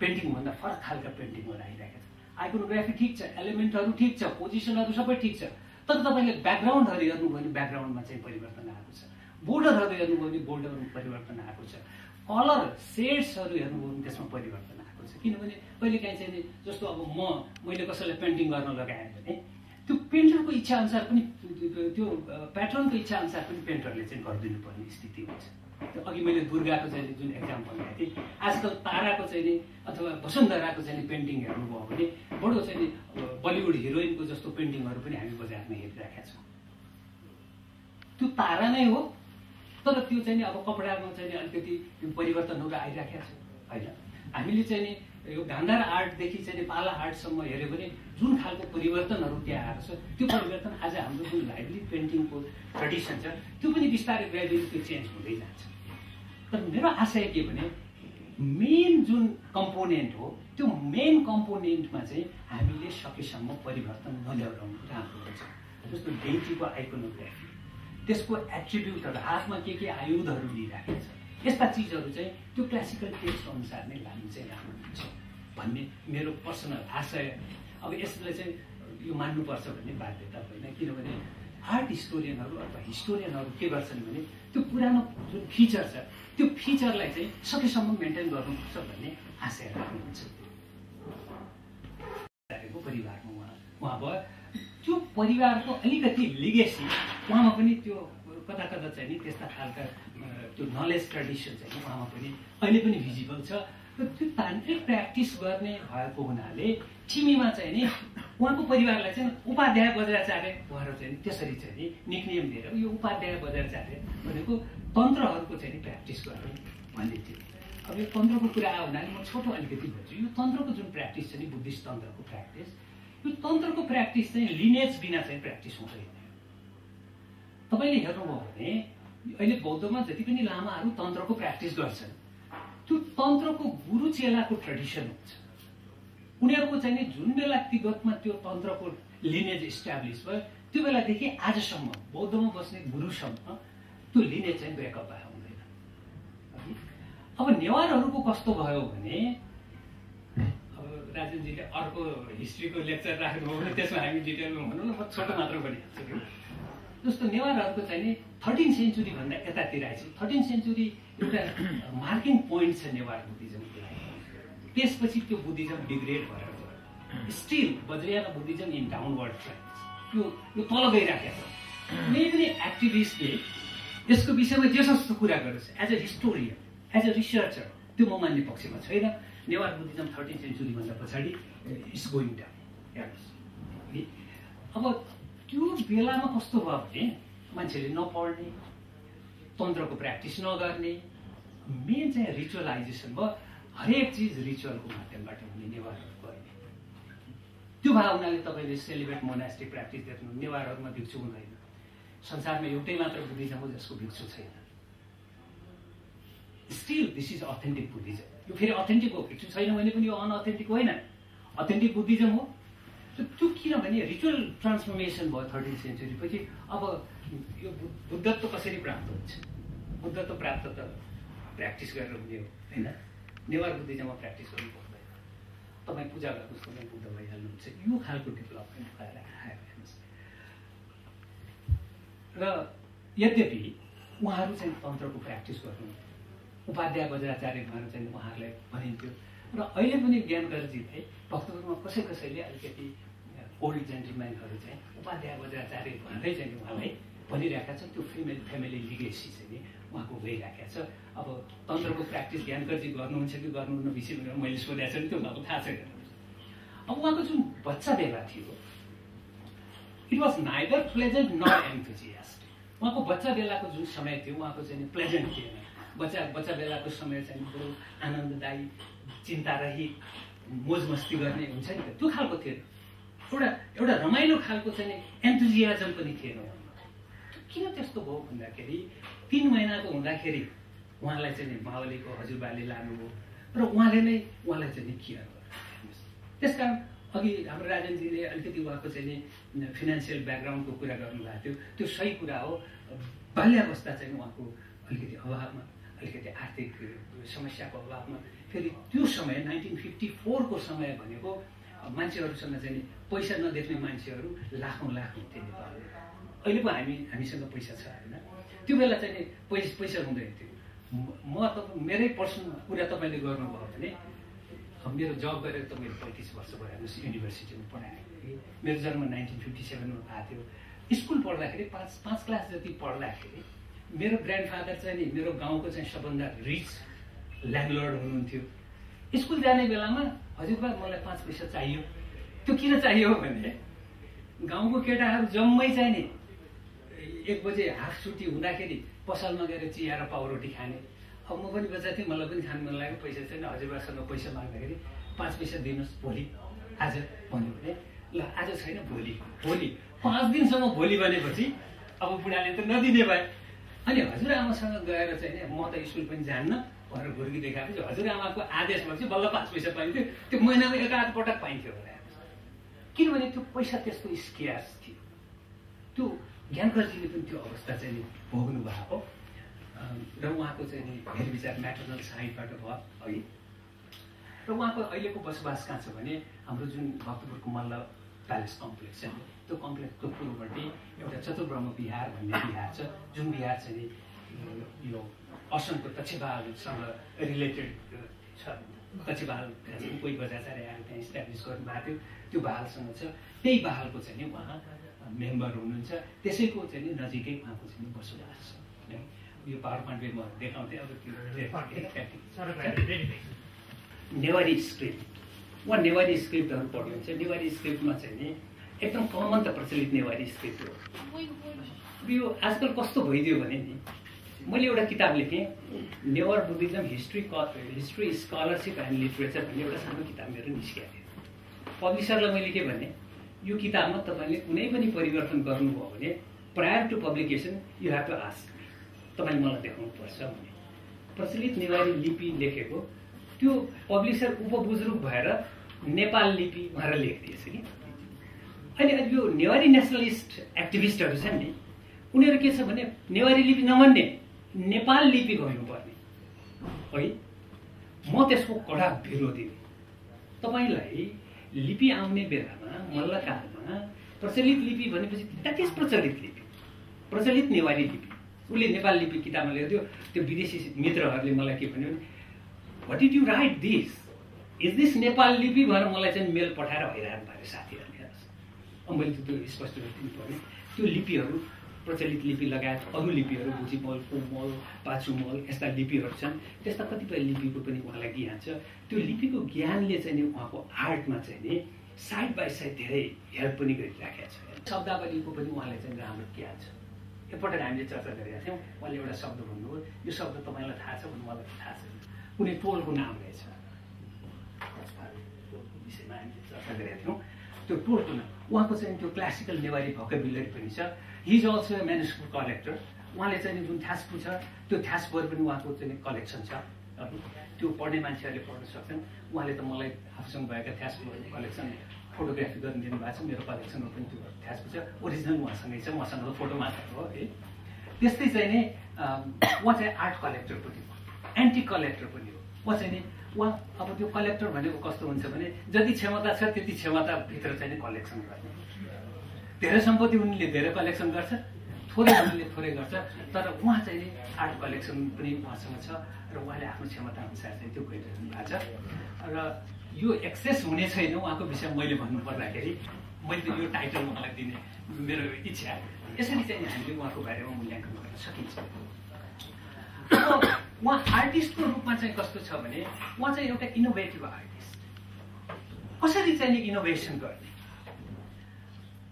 B: पेन्टिङभन्दा फरक खालका पेन्टिङहरू आइरहेका छन् आइकोनोग्राफी ठिक छ एलिमेन्टहरू ठिक छ पोजिसनहरू सबै ठिक छ तर तपाईँले ब्याकग्राउन्डहरू हेर्नुभयो भने ब्याकग्राउन्डमा चाहिँ परिवर्तन आएको छ बोर्डरहरू हेर्नुभयो भने बोर्डरमा परिवर्तन आएको छ कलर सेड्सहरू हेर्नुभयो भने त्यसमा परिवर्तन आएको छ किनभने कहिले काहीँ चाहिँ जस्तो अब म मैले कसैलाई पेन्टिङ गर्न लगाएँ भने त्यो पेन्टरको इच्छा अनुसार पनि त्यो प्याटर्नको इच्छा अनुसार पनि पेन्टरले चाहिँ गरिदिनु पर्ने स्थिति हुन्छ अघि मैले दुर्गाको चाहिँ जुन एक्जाम्पल ल्याएको थिएँ आजकल ताराको चाहिँ नि अथवा वसुन्धराको चाहिँ पेन्टिङ हेर्नुभयो भने बडो चाहिँ बलिउड हिरोइनको जस्तो पेन्टिङहरू पनि हामी बजारमा हेरिरहेका छौँ। त्यो तारा नै हो तर त्यो चाहिँ नि अब कपडामा चाहिँ अलिकति परिवर्तनहरू आइराखेको छ होइन? हामीले चाहिँ नि यो गान्धार आर्टदेखि चाहिँ पाला आर्टसम्म हेऱ्यो भने जुन खालको परिवर्तनहरू त्यहाँ आएको छ त्यो परिवर्तन आज हाम्रो जुन लाइभली पेन्टिङको ट्रेडिसन छ त्यो पनि बिस्तारै ग्रेजुअली त्यो चेन्ज हुँदै जान्छ। तर मेरो आशय के भने मेन जुन कम्पोनेन्ट हो त्यो मेन कम्पोनेन्टमा चाहिँ हामीले सकेसम्म परिवर्तन नल्याउनु राम्रो हुन्छ। जस्तो डेटीको आइकोनोग्राफी त्यसको एट्रिब्युटहरू हातमा के के आयुधहरू लिइराखेको छ यस्ता चिजहरू चाहिँ त्यो क्लासिकल टेस्ट अनुसार नै लानु चाहिँ राम्रो हुन्छ। भन्ने मेरो पर्सनल आशय अब यसलाई चाहिँ यो मान्नुपर्छ भन्ने बाध्यता होइन किनभने आर्ट हिस्टोरियनहरू अथवा हिस्टोरियनहरू के गर्छन् भने त्यो पुरानो जुन फिचर छ त्यो फिचरलाई चाहिँ सकेसम्म मेन्टेन गर्नुपर्छ भन्ने आशय राख्नुहुन्छ। परिवारमा उहाँ उहाँ भयो। त्यो परिवारको अलिकति लिगेसी उहाँमा पनि त्यो कता कता चाहिँ नि त्यस्ता खालका त्यो नलेज ट्रेडिसन चाहिँ उहाँमा पनि अहिले पनि भिजिबल छ। र त्यो तान्त्रिक प्र्याक्टिस गर्ने भएको हुनाले छिमीमा चाहिँ नि उहाँको परिवारलाई चाहिँ उपाध्याय बज्राचार्य उहाँहरू चाहिँ त्यसरी चाहिँ नि निक्नेम दिएर यो उपाध्याय बज्राचार्य भनेको तन्त्रहरूको चाहिँ नि प्र्याक्टिस गर्ने भन्ने थियो। अब यो तन्त्रको कुरा आयो भन्नाले म छोटो अलिकति भन्छु। यो तन्त्रको जुन प्र्याक्टिस छ नि बुद्धिस्ट तन्त्रको प्र्याक्टिस यो तन्त्रको प्र्याक्टिस चाहिँ लिनेज बिना चाहिँ प्र्याक्टिस हुँदैन। तपाईँले हेर्नुभयो भने अहिले बौद्धमा जति पनि लामाहरू तन्त्रको प्र्याक्टिस गर्छन् त्यो तन्त्रको गुरु चेलाको ट्रेडिसन हुन्छ। उनीहरूको चाहिँ नि जुन बेला तिब्बतमा त्यो तन्त्रको लिनेज इस्टाब्लिस भयो त्यो बेलादेखि आजसम्म बौद्धमा बस्ने गुरुसम्म त्यो लिनेज चाहिँ ब्रेकअप भए हुँदैन। अब नेवारहरूको कस्तो भयो भने अब राजेनजीले अर्को हिस्ट्रीको लेक्चर राख्नुभयो भने त्यसमा हामी डिटेलमा भनौँ न म छोटो मात्र भनिहाल्छु। जस्तो नेवारहरूको चाहिँ नि थर्टिन सेन्चुरीभन्दा यतातिर आएछ थर्टिन सेन्चुरी एउटा मार्किङ पोइन्ट छ नेवार बुद्धिज्मको लागि। त्यसपछि त्यो बुद्धिज्म डिग्रेड भएर still Vajrayana Buddhism in downward trend यो यो तल गइराखेको छ। कुनै पनि एक्टिभिस्टले यसको विषयमा जे जस्तो कुरा गर्छ as a historian as a researcher त्यो म मान्ने पक्षमा छैन। नेवार बुद्धिज्म थर्टिन सेन्चुरीभन्दा पछाडि इट्स गोइङ डाउन हेर्नुहोस्। अब त्यो बेलामा कस्तो भयो भने मान्छेले नपढ्ने तन्त्रको प्र्याक्टिस नगर्ने मेन चाहिँ रिचुअलाइजेसन भयो हरेक चिज रिचुअलको माध्यमबाट हुने नेवारहरूको अहिले त्यो भए हुनाले तपाईँले सेलिब्रेट मोनास्टिक प्र्याक्टिस देख्नु नेवारहरूमा भिक्षु हुँदैन संसारमा एउटै मात्र बुद्धिज्म हो जसको भिक्षु छैन। Still this is authentic Buddhism यो फेरि अथेन्टिक हो भिक्षु छैन भने पनि यो अनअथेन्टिक होइन। अथेन्टिक बुद्धिज्म हो त्यो किनभने रिचुअल ट्रान्सफर्मेसन भयो थर्टिन सेन्चुरीपछि अब यो बुद्धत्व कसरी प्राप्त हुन्छ? बुद्धत्व प्राप्त त प्र्याक्टिस गरेर हुने हो होइन? नेवार बुद्धिज्ममा प्र्याक्टिस गर्नु पर्दैन। तपाईँ पूजा गर्नुहोस् तपाईँ बुद्ध भइहाल्नुहुन्छ। यो खालको डेभलपमेन्ट भएर आयो हेर्नुहोस्। र यद्यपि उहाँहरू चाहिँ तन्त्रको प्र्याक्टिस गर्नु उपाध्याय वज्राचार्य भनेर चाहिँ उहाँहरूलाई भनिन्थ्यो। र अहिले पनि ज्ञानकरजीलाई भक्तपुरमा कसै कसैले अलिकति ओल्ड जेन्टलम्यानहरू चाहिँ उपाध्याय वज्राचार्य भन्दै चाहिँ उहाँलाई भनिरहेका छ त्यो फिमेल फ्यामिली लिगेसी चाहिँ नि उहाँको भइरहेको छ। अब तन्त्रको प्र्याक्टिस ज्ञानकरजी गर्नुहुन्छ कि गर्नुहुन्न विषयमा मैले सोधेको छु नि त्यो उहाँको थाहा छैन। अब उहाँको जुन बच्चा बेला थियो it was neither pleasant not enthusiastic उहाँको बच्चा बेलाको जुन समय थियो उहाँको चाहिँ प्लेजेन्ट थिएन। बच्चा बच्चा बेलाको समय चाहिँ बरु आनन्ददायी चिन्ता रहित मोज मस्ती गर्ने हुन्छ नि त्यो खालको थिएन। एउटा एउटा रमाइलो खालको चाहिँ एन्थुजियाजम पनि थिएन किन त्यस्तो भयो भन्दाखेरि तिन महिनाको हुँदाखेरि उहाँलाई चाहिँ माओलीको हजुरबाले लानुभयो र उहाँले नै उहाँलाई चाहिँ केयर गर्नु त्यस कारण अघि हाम्रो राजनजीले अलिकति उहाँको चाहिँ नि फिनेन्सियल ब्याकग्राउन्डको कुरा गर्नुभएको थियो। त्यो सही कुरा हो। बाल्यावस्था चाहिँ उहाँको अलिकति अभावमा अलिकति आर्थिक समस्याको अभावमा। फेरि त्यो समय नाइन्टिन फिफ्टी फोरको समय भनेको मान्छेहरूसँग चाहिँ पैसा नदेख्ने मान्छेहरू लाखौँ लाख हुन्थे नेपालमा। अहिले पो हामी हामीसँग पैसा छ होइन? त्यो बेला चाहिँ नि पैसा पैसा हुँदैन थियो। म त मेरै पर्सनल कुरा तपाईँले गर्नुभयो भने मेरो जब गरेर त मेरो पैँतिस वर्ष भयो हेर्नुहोस् युनिभर्सिटीमा पढाएको मेरो जन्म नाइन्टिन फिफ्टी सेभेनमा भएको थियो। स्कुल पढ्दाखेरि पाँच पाँच क्लास जति पढ्दाखेरि मेरो ग्रान्डफादर चाहिँ नि मेरो गाउँको चाहिँ सबभन्दा रिच ल्यान्डलर्ड हुनुहुन्थ्यो। स्कुल जाने बेलामा हजुरबा मलाई पाँच पैसा चाहियो। त्यो किन चाहियो भने गाउँको केटाहरू जम्मै चाहिँ नि एक बजे हाफ छुट्टी हुँदाखेरि पसलमा गएर चिया र पाउरोटी खाने। अब म पनि बच्चा थिएँ मलाई पनि खानु मन लाग्यो पैसा छैन हजुरबासँग पैसा माग्दाखेरि पाँच पैसा दिनुहोस् भोलि आज भन्यो भने ल आज छैन भोलि भोलि पाँच दिनसम्म भोलि भनेपछि अब बुढाले त नदिने भए। अनि हजुरआमासँग गएर चाहिँ म त स्कुल पनि जान्न भनेर घुर्की देखाएपछि हजुरआमाको आदेश भएपछि बल्ल पाँच पैसा पाइन्थ्यो। त्यो महिनामा एक आध पटक पाइन्थ्यो होला किनभने त्यो पैसा त्यस्तो स्केयर्स थियो। त्यो ज्ञानकरजीले पनि त्यो अवस्था चाहिँ नि भोग्नु भएको। र उहाँको चाहिँ नि हेर विचार म्याटर्नल साइडबाट भयो। है? र उहाँको अहिलेको बसोबास कहाँ छ भने हाम्रो जुन भक्तपुरको मल्ल प्यालेस कम्प्लेक्स छ त्यो कम्प्लेक्सको पूर्वपट्टि एउटा चतुर्ब्रह्म बिहार भन्ने बिहार छ। जुन बिहार चाहिँ यो असमको दक्षिबालसँग रिलेटेड छ। दक्षिबाल चाहिँ कोही बजाचार्य आएर त्यहाँ इस्टाब्लिस गर्नुभएको थियो। त्यो बहालसँग छ। त्यही बहालको चाहिँ नि उहाँ मेम्बर हुनुहुन्छ। त्यसैको चाहिँ नि नजिकै उहाँको चाहिँ बसोबास छ। यो पावर पोइन्टले म देखाउँथेँ अब त्यो नेवारी स्क्रिप्ट उहाँ नेवारी स्क्रिप्टहरू पढ्नुहुन्छ नेवारी स्क्रिप्टमा चाहिँ नि एकदम कमन त प्रचलित नेवारी स्क्रिप्ट हो। यो आजकल कस्तो भइदियो भने नि मैले एउटा किताब लेखेँ। Newar Buddhism history history scholarship and literature भन्ने एउटा सानो किताब मेरो निस्किएको थियो। पब्लिसरलाई मैले के भने यो किताबमा तपाईँले कुनै पनि परिवर्तन गर्नुभयो भने prior to publication you have to ask तपाईँले मलाई देखाउनुपर्छ भने। प्रचलित नेवारी लिपि लेखेको त्यो पब्लिसर उपबुजुर्ग भएर नेपाल लिपि भनेर लेखिदिएछ कि। अहिले यो नेवारी नेसनलिस्ट एक्टिभिस्टहरू छन् नि उनीहरू के छ भने नेवारी लिपि नमान्ने। नेपाल लिपि गर्नुपर्ने। है? म त्यसको कडा विरोधी तपाईँलाई लिपि आउने बेलामा मल्लकालमा प्रचलित लिपि भनेपछि इज प्रचलित लिपि। प्रचलित नेवारी लिपि। उसले नेपाल लिपि किताबमा लेख्थ्यो त्यो विदेशी मित्रहरूले मलाई के भन्यो भने what did you write this is this Nepal लिपि भनेर मलाई चाहिँ मेल पठाएर हैरान पारे साथीहरूले अब मैले त्यो स्पष्ट गरिदिनु पर्ने त्यो लिपिहरू प्रचलित लिपि लगायत अरू लिपिहरू भुजीमल कोमल पाचुमल यस्ता लिपिहरू छन्। त्यस्ता कतिपय लिपिको पनि उहाँलाई ज्ञान छ। त्यो लिपिको ज्ञानले चाहिँ नि उहाँको आर्टमा चाहिँ नि साइड बाई साइड धेरै हेल्प पनि गरिराखेको छ शब्दावलीको पनि उहाँलाई चाहिँ राम्रो ज्ञान छ। एकपल्ट हामीले चर्चा गरेका थियौँ। उहाँले एउटा शब्द भन्नुभयो। यो शब्द तपाईँलाई थाहा छ भने मलाई थाहा छैन कुनै टोलको नाम रहेछ। विषयमा हामीले चर्चा गरेका थियौँ। त्यो टोलको नाम। उहाँको चाहिँ त्यो क्लासिकल नेवारी भोकेबुलरी पनि छ। He is also a manuscript collector उहाँले चाहिँ जुन थ्यास्पु छ त्यो थ्यास्पुहरू पनि उहाँको चाहिँ कलेक्सन छ। त्यो पढ्ने मान्छेहरूले पढ्न सक्छन्। उहाँले त मलाई आफूसँग भएका थ्यास्पुहरू कलेक्सन फोटोग्राफी गर्न दिनुभएको छ। मेरो कलेक्सनमा पनि त्यो थ्यास्पु छ। ओरिजिनल उहाँसँगै छ। उहाँसँग त फोटो मात्र हो है। त्यस्तै चाहिँ नि उहाँ चाहिँ आर्ट कलेक्टर पनि हो। एन्टी कलेक्टर पनि हो। उहाँ चाहिँ नि उहाँ अब त्यो कलेक्टर भनेको कस्तो हुन्छ भने जति क्षमता छ त्यति क्षमताभित्र चाहिँ नि कलेक्सन गर्ने। धेरै सम्पत्ति उनले धेरै कलेक्सन गर्छ थोरै उनले थोरै गर्छ तर उहाँ चाहिँ आर्ट कलेक्सन पनि उहाँसँग छ र उहाँले आफ्नो क्षमता अनुसार चाहिँ त्यो गरिरहनु भएको छ। र यो एक्सेस हुने छैन उहाँको विषय मैले भन्नु पर्दाखेरि मैले यो टाइटल उहाँलाई दिने मेरो इच्छा। यसरी चाहिँ हामीले उहाँको बारेमा मूल्याङ्कन गर्न सकिन्छ। उहाँ आर्टिस्टको रूपमा चाहिँ कस्तो छ भने उहाँ चाहिँ एउटा इनोभेटिभ आर्टिस्ट कसरी चाहिँ इनोभेसन गर्ने?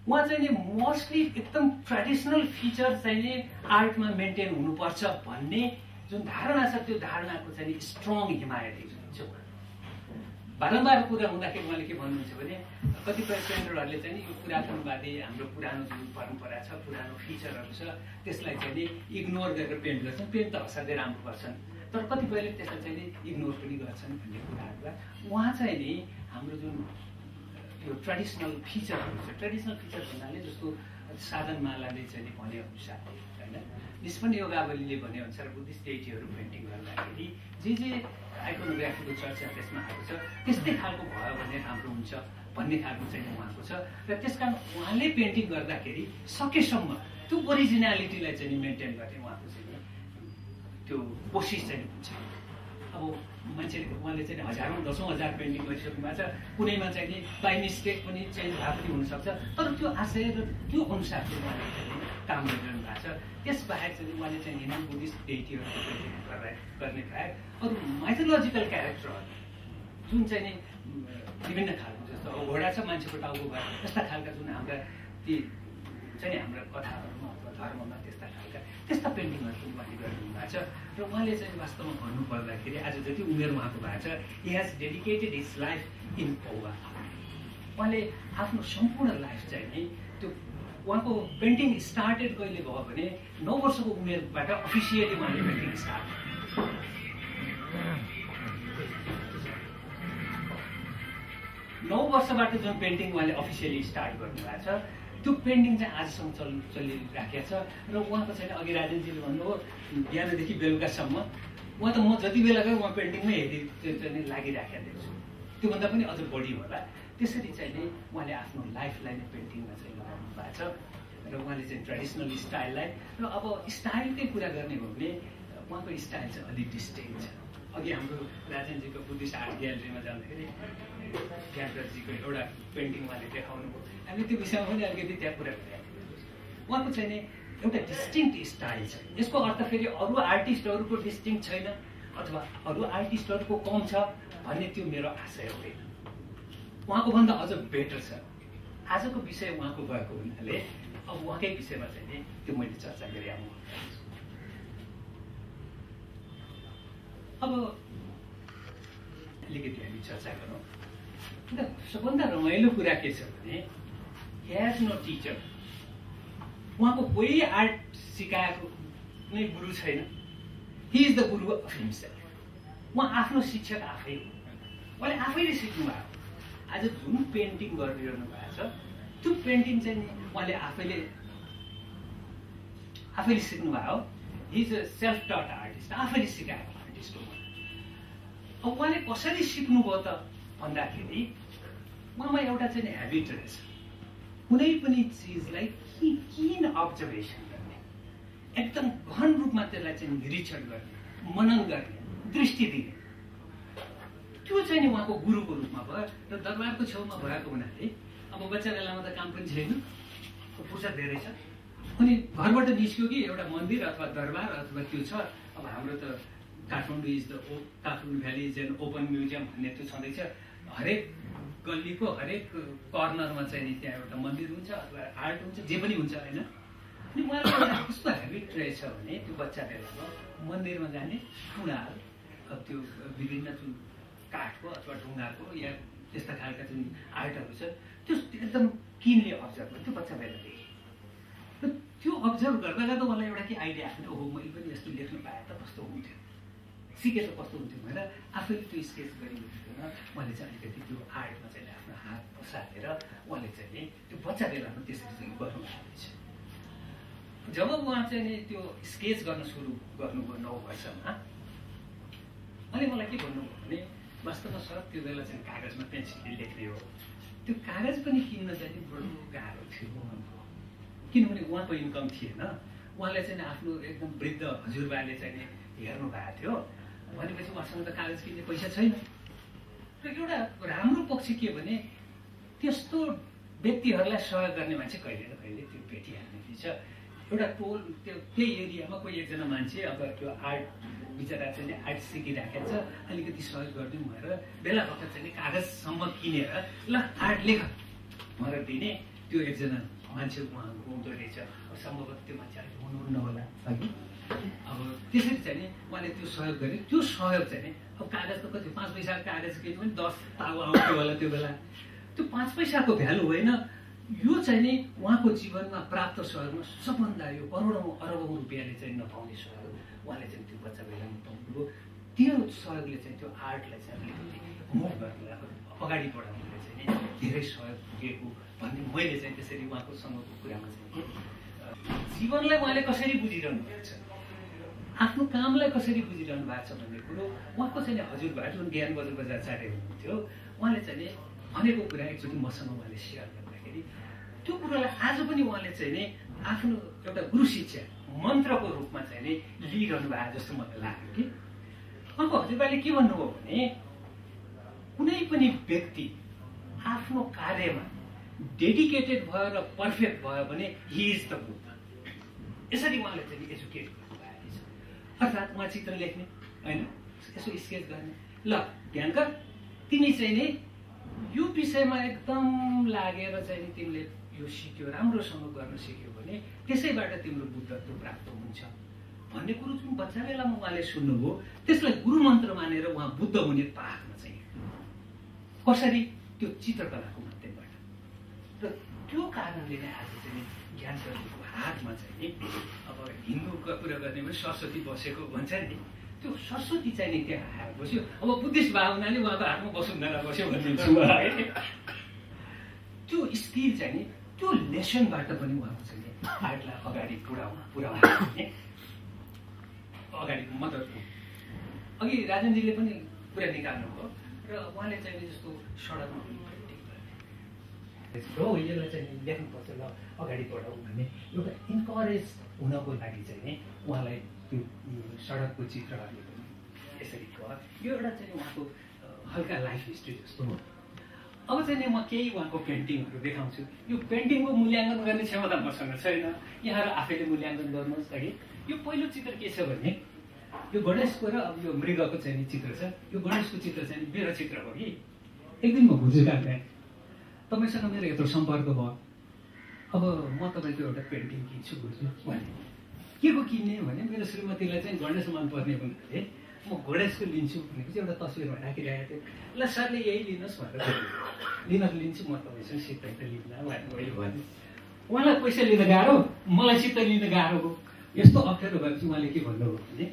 B: उहाँ चाहिँ नि मोस्टली एकदम ट्रेडिसनल फिचर चाहिँ नि आर्टमा मेन्टेन हुनुपर्छ भन्ने जुन धारणा छ त्यो धारणाको चाहिँ नि स्ट्रङ हिमायत हुनुहुन्छ बारम्बार कुरा हुँदाखेरि उहाँले के भन्नुहुन्छ भने कतिपय पेन्टरहरूले चाहिँ यो पुरातनवादी हाम्रो पुरानो जुन परम्परा छ पुरानो फिचरहरू छ त्यसलाई चाहिँ नि इग्नोर गरेर पेन्ट गर्छन्। पेन्ट त असाध्यै राम्रो गर्छन्। तर कतिपयले त्यसलाई चाहिँ नि इग्नोर पनि गर्छन् भन्ने कुराहरूलाई। उहाँ चाहिँ नि हाम्रो जुन त्यो ट्रेडिसनल फिचरहरू छ ट्रेडिसनल फिचर भन्नाले जस्तो साधनमालाले चाहिँ नि भने अनुसार होइन? निष्पन्न योगावलीले भने अनुसार बुद्धिस्ट डेटीहरू पेन्टिङ गर्दाखेरि जे जे आइकोनोग्राफीको चर्चा त्यसमा आएको छ त्यस्तै खालको भयो भने राम्रो हुन्छ भन्ने खालको चाहिँ उहाँको छ। र त्यस कारण उहाँले पेन्टिङ गर्दाखेरि सकेसम्म त्यो ओरिजिनालिटीलाई चाहिँ मेन्टेन गर्ने उहाँको चाहिँ त्यो कोसिस चाहिँ हुन्छ। अब मान्छेले उहाँले चाहिँ हजारौँ दसौँ हजार पेन्टिङ गरिसक्नु भएको छ कुनैमा चाहिँ नि बाई मिस्टेक पनि चेन्ज भए पनि हुनसक्छ। तर त्यो आशय र त्यो अनुसार चाहिँ उहाँले चाहिँ काम गरिरहनु भएको छ। त्यसबाहेक चाहिँ उहाँले चाहिँ हिन्दू बुद्धिस्ट पेन्टिङ गर्ने बाहेक अरू माइथोलोजिकल क्यारेक्टरहरू जुन चाहिँ नि विभिन्न खालको जस्तो अब घोडा छ मान्छेको टाउको भयो त्यस्ता खालका जुन हाम्रा ती चाहिँ नि हाम्रा कथाहरूमा अथवा धर्ममा त्यस्ता पेन्टिङहरू पनि उहाँले गरिदिनु भएको छ। र उहाँले चाहिँ वास्तवमा भन्नुपर्दाखेरि आज जति उमेर उहाँको भएको छ he has dedicated his life in Paubha उहाँले आफ्नो सम्पूर्ण लाइफ चाहिँ नि त्यो उहाँको पेन्टिङ स्टार्टेड कहिले भयो भने नौ वर्षको उमेरबाट अफिसियली उहाँले पेन्टिङ स्टार्ट नौ वर्षबाट जुन पेन्टिङ उहाँले अफिसियली स्टार्ट गर्नुभएको छ त्यो पेन्टिङ चाहिँ आजसम्म चल चलिराखेको छ। र उहाँको छैन अघि राजेनजीले भन्नुभयो बिहानदेखि बेलुकासम्म उहाँ त म जति बेला गएँ उहाँ पेन्टिङमै हेरि चाहिँ लागिराखेको देख्छु। त्योभन्दा पनि अझ बढी होला। त्यसरी चाहिँ उहाँले आफ्नो लाइफलाई नै पेन्टिङमा चाहिँ लगाउनु भएको छ। र उहाँले चाहिँ ट्रेडिसनल स्टाइललाई र अब स्टाइलकै कुरा गर्ने हो भने उहाँको स्टाइल चाहिँ अलिक डिस्टिङ छ। अघि हाम्रो राजेनजीको बुद्धिस्ट आर्ट ग्यालरीमा जाँदाखेरि ज्ञानराजजीको एउटा पेन्टिङ उहाँले देखाउनु भयो। हामीले त्यो विषयमा पनि अलिकति त्यहाँ कुरा गरिरहेको उहाँको चाहिँ नि एउटा डिस्टिङ्क्ट स्टाइल छ। यसको अर्थ फेरि अरू आर्टिस्टहरूको डिस्टिङ छैन अथवा अरू आर्टिस्टहरूको कम छ भन्ने त्यो मेरो आशय होइन। उहाँको भन्दा अझ बेटर छ। आजको विषय उहाँको भएको हुनाले अब उहाँकै विषयमा चाहिँ नि त्यो मैले चर्चा गरेँ अब अलिकति हामी चर्चा गरौँ। अन्त सबभन्दा रमाइलो कुरा के छ भने हेज नो टिचर उहाँको कोही आर्ट सिकाएको कुनै गुरु छैन he is the guru of himself उहाँ आफ्नो शिक्षक आफै हो उहाँले आफैले सिक्नु भएको आज जुन पेन्टिङ गरिरहनु भएको छ त्यो पेन्टिङ चाहिँ नि उहाँले आफैले आफैले सिक्नु भयो he is a self taught artist आफैले सिकाएको आर्टिस्ट हो अब उहाँले कसरी सिक्नुभयो त भन्दाखेरि उहाँमा एउटा चाहिँ हेबिट रहेछ कुनै पनि चिजलाई किन अब्जर्भेसन गर्ने? एकदम गहन रूपमा त्यसलाई चाहिँ निरीक्षण गर्ने मनन गर्ने दृष्टि दिने। त्यो चाहिँ नि उहाँको गुरुको रूपमा भयो र दरबारको छेउमा भएको हुनाले अब बच्चा बेलामा त काम पनि छैन। फुर्सद धेरै छ। अनि घरबाट निस्क्यो कि एउटा मन्दिर अथवा दरबार अथवा त्यो छ। अब हाम्रो त Kathmandu is the oh Kathmandu valley is an open museum भन्ने त्यो छँदैछ। हरेक गल्लीको हरेक कर्नरमा चाहिँ त्यहाँ एउटा मन्दिर हुन्छ अथवा आर्ट हुन्छ जे पनि हुन्छ होइन? अनि एउटा कस्तो हेबिट रहेछ भने त्यो बच्चा बेलामा मन्दिरमा जाने कुँडाल अब त्यो विभिन्न जुन काठको अथवा ढुङ्गाको या त्यस्ता खालका जुन आर्टहरू छ त्यो एकदम किनले अब्जर्भ त्यो बच्चा बेलादेखि र त्यो अब्जर्भ गर्दा गर्दा मलाई एउटा के आइडिया आफ्नो ओहो मैले पनि यस्तो लेख्नु पाएँ त कस्तो हुन्थ्यो? सिके त कस्तो हुन्थ्यो भनेर आफैले त्यो स्केच उहाँले चाहिँ अलिकति त्यो आर्टमा चाहिँ आफ्नो हात बसालेर उहाँले चाहिँ त्यो बच्चा बेलामा त्यसरी चाहिँ गर्नु भएको छ। जब उहाँ चाहिँ त्यो स्केच गर्न सुरु गर्नुभयो नौ वर्षमा अनि मलाई के भन्नुभयो भने वास्तवमा सर त्यो बेला चाहिँ कागजमा पेन्सिलले लेख्ने हो त्यो कागज पनि किन्न चाहिँ बडो गाह्रो थियो उहाँको किनभने उहाँको इन्कम थिएन। उहाँले चाहिँ आफ्नो एकदम वृद्ध हजुरबाले चाहिँ हेर्नु भएको थियो। भनेपछि उहाँसँग त कागज किन्ने पैसा छैन। र एउटा राम्रो पक्ष के भने त्यस्तो व्यक्तिहरूलाई सहयोग गर्ने मान्छे कहिले न कहिले त्यो भेटिहाल्ने थिएछ एउटा टोल त्यो त्यही एरियामा कोही एकजना मान्छे अब त्यो आर्ट बिचरा चाहिँ आर्ट सिकिराखेको छ अलिकति सहयोग गरिदिउँ भनेर बेला बखत चाहिँ कागजसम्म किनेर ल आर्ट लेख भनेर दिने त्यो एकजना मान्छे उहाँ हुँदो रहेछ। सम्भवतः त्यो मान्छे अलिक हुनुहुन्न होला। अघि। अब त्यसरी चाहिँ नि उहाँले त्यो सहयोग गरे त्यो सहयोग चाहिँ नि अब कागज त कति पाँच पैसाको कागज किन्यो भने दस ताउ आउँथ्यो होला त्यो बेला। त्यो पाँच पैसाको भ्यालु होइन। यो चाहिँ नि उहाँको जीवनमा प्राप्त सहयोगमा सबभन्दा यो करोडौँ अरबौँ रुपियाँले चाहिँ नपाउने सहयोग उहाँले चाहिँ त्यो बच्चा बेलामा पाउनुभयो त्यो सहयोगले चाहिँ त्यो आर्टलाई चाहिँ अलिकति मुभ गर्नुलाई अगाडि बढाउनुलाई चाहिँ धेरै सहयोग पुगेको भन्ने मैले चाहिँ त्यसरी उहाँको सँगको कुरामा चाहिँ जीवनलाई उहाँले कसरी बुझिरहनु भएको छ? आफ्नो कामलाई कसरी बुझिरहनु भएको छ भन्ने कुरो उहाँको चाहिँ हजुरबा जुन ज्ञान बजार बजाचार्य हुनुहुन्थ्यो उहाँले चाहिँ भनेको कुरा एकचोटि मसँग उहाँले सेयर गर्दाखेरि त्यो कुरालाई आज पनि उहाँले चाहिँ नि आफ्नो एउटा गुरु शिक्षा मन्त्रको रूपमा चाहिँ नि लिइरहनु भएको जस्तो मलाई लाग्यो कि। उहाँको हजुरबाले के भन्नुभयो भने कुनै पनि व्यक्ति आफ्नो कार्यमा डेडिकेटेड भयो र पर्फेक्ट भयो भने हि इज द बुद्ध यसरी उहाँले चाहिँ एजुकेट अर्थात् उहाँ चित्र लेख्ने होइन? यसो स्केच गर्ने। ल ध्यानकर तिमी चाहिँ नि यो विषयमा एकदम लागेर चाहिँ नि तिमीले यो सिक्यो राम्रोसँग गर्न सिक्यो भने त्यसैबाट तिम्रो बुद्धत्व प्राप्त हुन्छ। भन्ने कुरो जुन बच्चा बेलामा उहाँले सुन्नुभयो। त्यसलाई गुरु मन्त्र मानेर उहाँ बुद्ध हुने पाखमा चाहिँ कसरी? त्यो चित्रकलाको माध्यमबाट। र त्यो कारणले नै आज चाहिँ ज्ञान हातमा चाहिँ नि अब हिन्दूको कुरा गर्ने भने सरस्वती बसेको भन्छ नि। त्यो सरस्वती चाहिँ नि त्यहाँ आएर बस्यो। अब बुद्धिस्ट भए हुनाले उहाँको हातमा वसुन्धरा बस्यो भनिदिन्छु त्यो स्किल चाहिँ नि त्यो लेसनबाट पनि उहाँको चाहिँ नि आर्टलाई अगाडि पुऱ्याउन पुऱ्याउन अगाडि मद्दत अघि राजनजीले पनि कुरा निकाल्नुभयो र उहाँले चाहिँ जस्तो सडकमा हो यसलाई चाहिँ लेख्नुपर्छ ल अगाडि बढाउँ भन्ने एउटा इन्करेज हुनको लागि चाहिँ नि उहाँलाई त्यो सडकको चित्रहरूले पनि यसरी भयो यो एउटा चाहिँ उहाँको हल्का लाइफ हिस्ट्री जस्तो हो। अब चाहिँ नि म केही उहाँको पेन्टिङहरू देखाउँछु। यो पेन्टिङको मूल्याङ्कन गर्ने क्षमता मसँग छैन। यहाँहरू आफैले मूल्याङ्कन गर्नुहोस् अघि। यो पहिलो चित्र के छ भने यो गणेशको र अब यो मृगको चाहिँ चित्र छ। यो गणेशको चित्र चाहिँ मेरो चित्र हो कि। एक दिन म थिएँ तपाईँसँग मेरो यत्रो सम्पर्क भयो। अब म तपाईँको एउटा पेन्टिङ किन्छु बुझ्छु भने। के को किन्ने भने मेरो श्रीमतीलाई चाहिँ गणेश मनपर्ने हुनाले म गणेशको लिन्छु चाहिँ एउटा तस्विरमा राखिरहेको थिएँ। ल सरले यही लिनुहोस् भनेर लिन लिन्छु म तपाईँसँग सित्तै त लिन्न उहाँले मैले भने। उहाँलाई पैसा लिन गाह्रो? मलाई सित्तै लिन गाह्रो हो। यस्तो अप्ठ्यारो भएपछि उहाँले के भन्नुभयो भने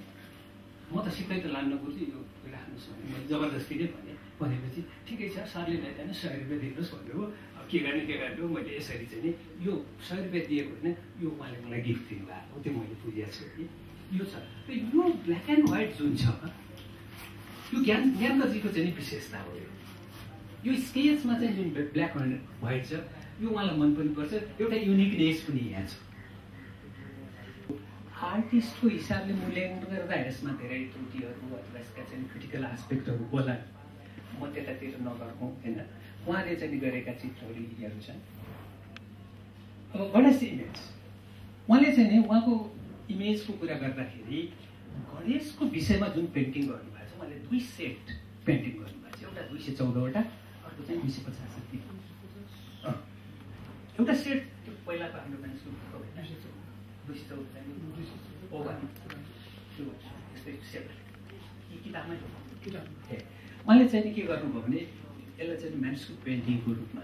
B: म त सित्तै त लान्न बुझ्छु यो राख्नुहोस् भने मैले जबरजस्ती नै भने। भनेपछि ठिकै छ सरले ल्याइदिएन सय रुपियाँ दिनुहोस् भन्नुभयो। अब के गर्ने के गर्ने मैले यसरी चाहिँ नि यो सय रुपियाँ दिएको होइन यो उहाँले मलाई गिफ्ट दिनुभएको हो त्यो मैले बुझेको छु कि। यो छ। यो ब्ल्याक एन्ड व्हाइट जुन छ यो ज्ञान ज्ञानकजीको चाहिँ नि विशेषता हो यो। यो स्केचमा चाहिँ जुन ब्ल्याक एन्ड व्हाइट छ यो उहाँलाई मन पनि पर्छ। एउटा युनिकनेस पनि यहाँ छ। आर्टिस्टको हिसाबले मूल्याङ्कन गर्दा यसमा धेरै त्रुटिहरू अथवा यसका चाहिँ क्रिटिकल आस्पेक्टहरू होला। म त्यतातिर नगरौँ होइन? उहाँले चाहिँ गरेका चित्रहरू यिनीहरू छन्। अब गणेश इमेज। उहाँले चाहिँ नि उहाँको इमेजको कुरा गर्दाखेरि गणेशको विषयमा जुन पेन्टिङ गर्नुभएको छ उहाँले दुई सेट पेन्टिङ गर्नुभएको छ। एउटा दुई सय चौधवटा अर्को चाहिँ दुई सय पचास। एउटा सेट त्यो पहिलाको हाम्रो मान्छेको होइन? दुई सय चौध त्यो सेट किताबमै उहाँले चाहिँ के गर्नुभयो भने यसलाई चाहिँ म्यानुस्क्रिप्ट पेन्टिङको रूपमा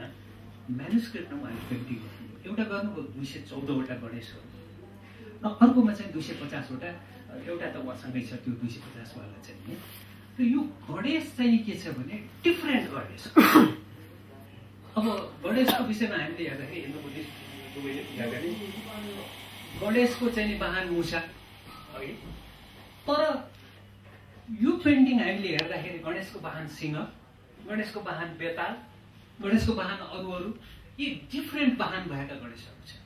B: म्यानुस्क्रिप्टमा उहाँले पेन्टिङ गर्नुभयो एउटा गर्नुभयो दुई सय चौधवटा गणेशहरू र अर्कोमा चाहिँ दुई सय पचासवटा एउटा त उहाँसँगै छ त्यो दुई सय पचासवाला चाहिँ नि। र यो गणेश चाहिँ के छ भने डिफ्रेन्ट गणेश अब गणेशको विषयमा हामीले हेर्दाखेरि गणेशको चाहिँ नि वाहन मुसा है। तर यो पेन्टिङ हामीले हेर्दाखेरि गणेशको वाहन सिंह गणेशको वाहन बेताल गणेशको वाहन अरू अरू यी डिफ्रेन्ट वाहन भएका गणेशहरू छन्।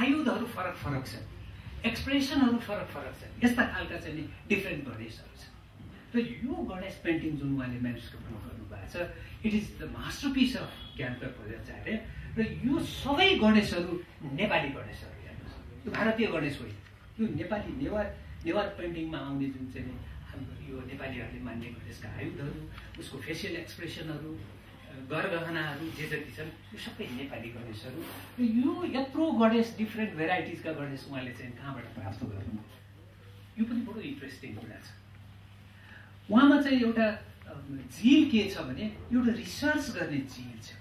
B: आयुधहरू फरक फरक छन् एक्सप्रेसनहरू फरक फरक छन् यस्ता खालका चाहिँ नि डिफ्रेन्ट गणेशहरू छन्। र यो गणेश पेन्टिङ जुन उहाँले म्यानुस्क्रिप्टमा गर्नुभएको छ it is the masterpiece of Gyanakar Bhattacharya र यो सबै गणेशहरू नेपाली गणेशहरू हेर्नुहोस्। यो भारतीय गणेश होइन यो नेपाली नेवार नेवार पेन्टिङमा आउने जुन चाहिँ हाम्रो यो नेपालीहरूले मान्ने गणेशका आयुधहरू उसको फेसियल एक्सप्रेसनहरू गरगहनाहरू जे जति छन् यो सबै नेपाली गणेशहरू। र यो यत्रो गणेश डिफ्रेन्ट भेराइटिजका गणेश उहाँले चाहिँ कहाँबाट प्राप्त गर्नु यो पनि बडो इन्ट्रेस्टिङ कुरा छ। उहाँमा चाहिँ एउटा झिल के छ भने एउटा रिसर्च गर्ने झिल छ।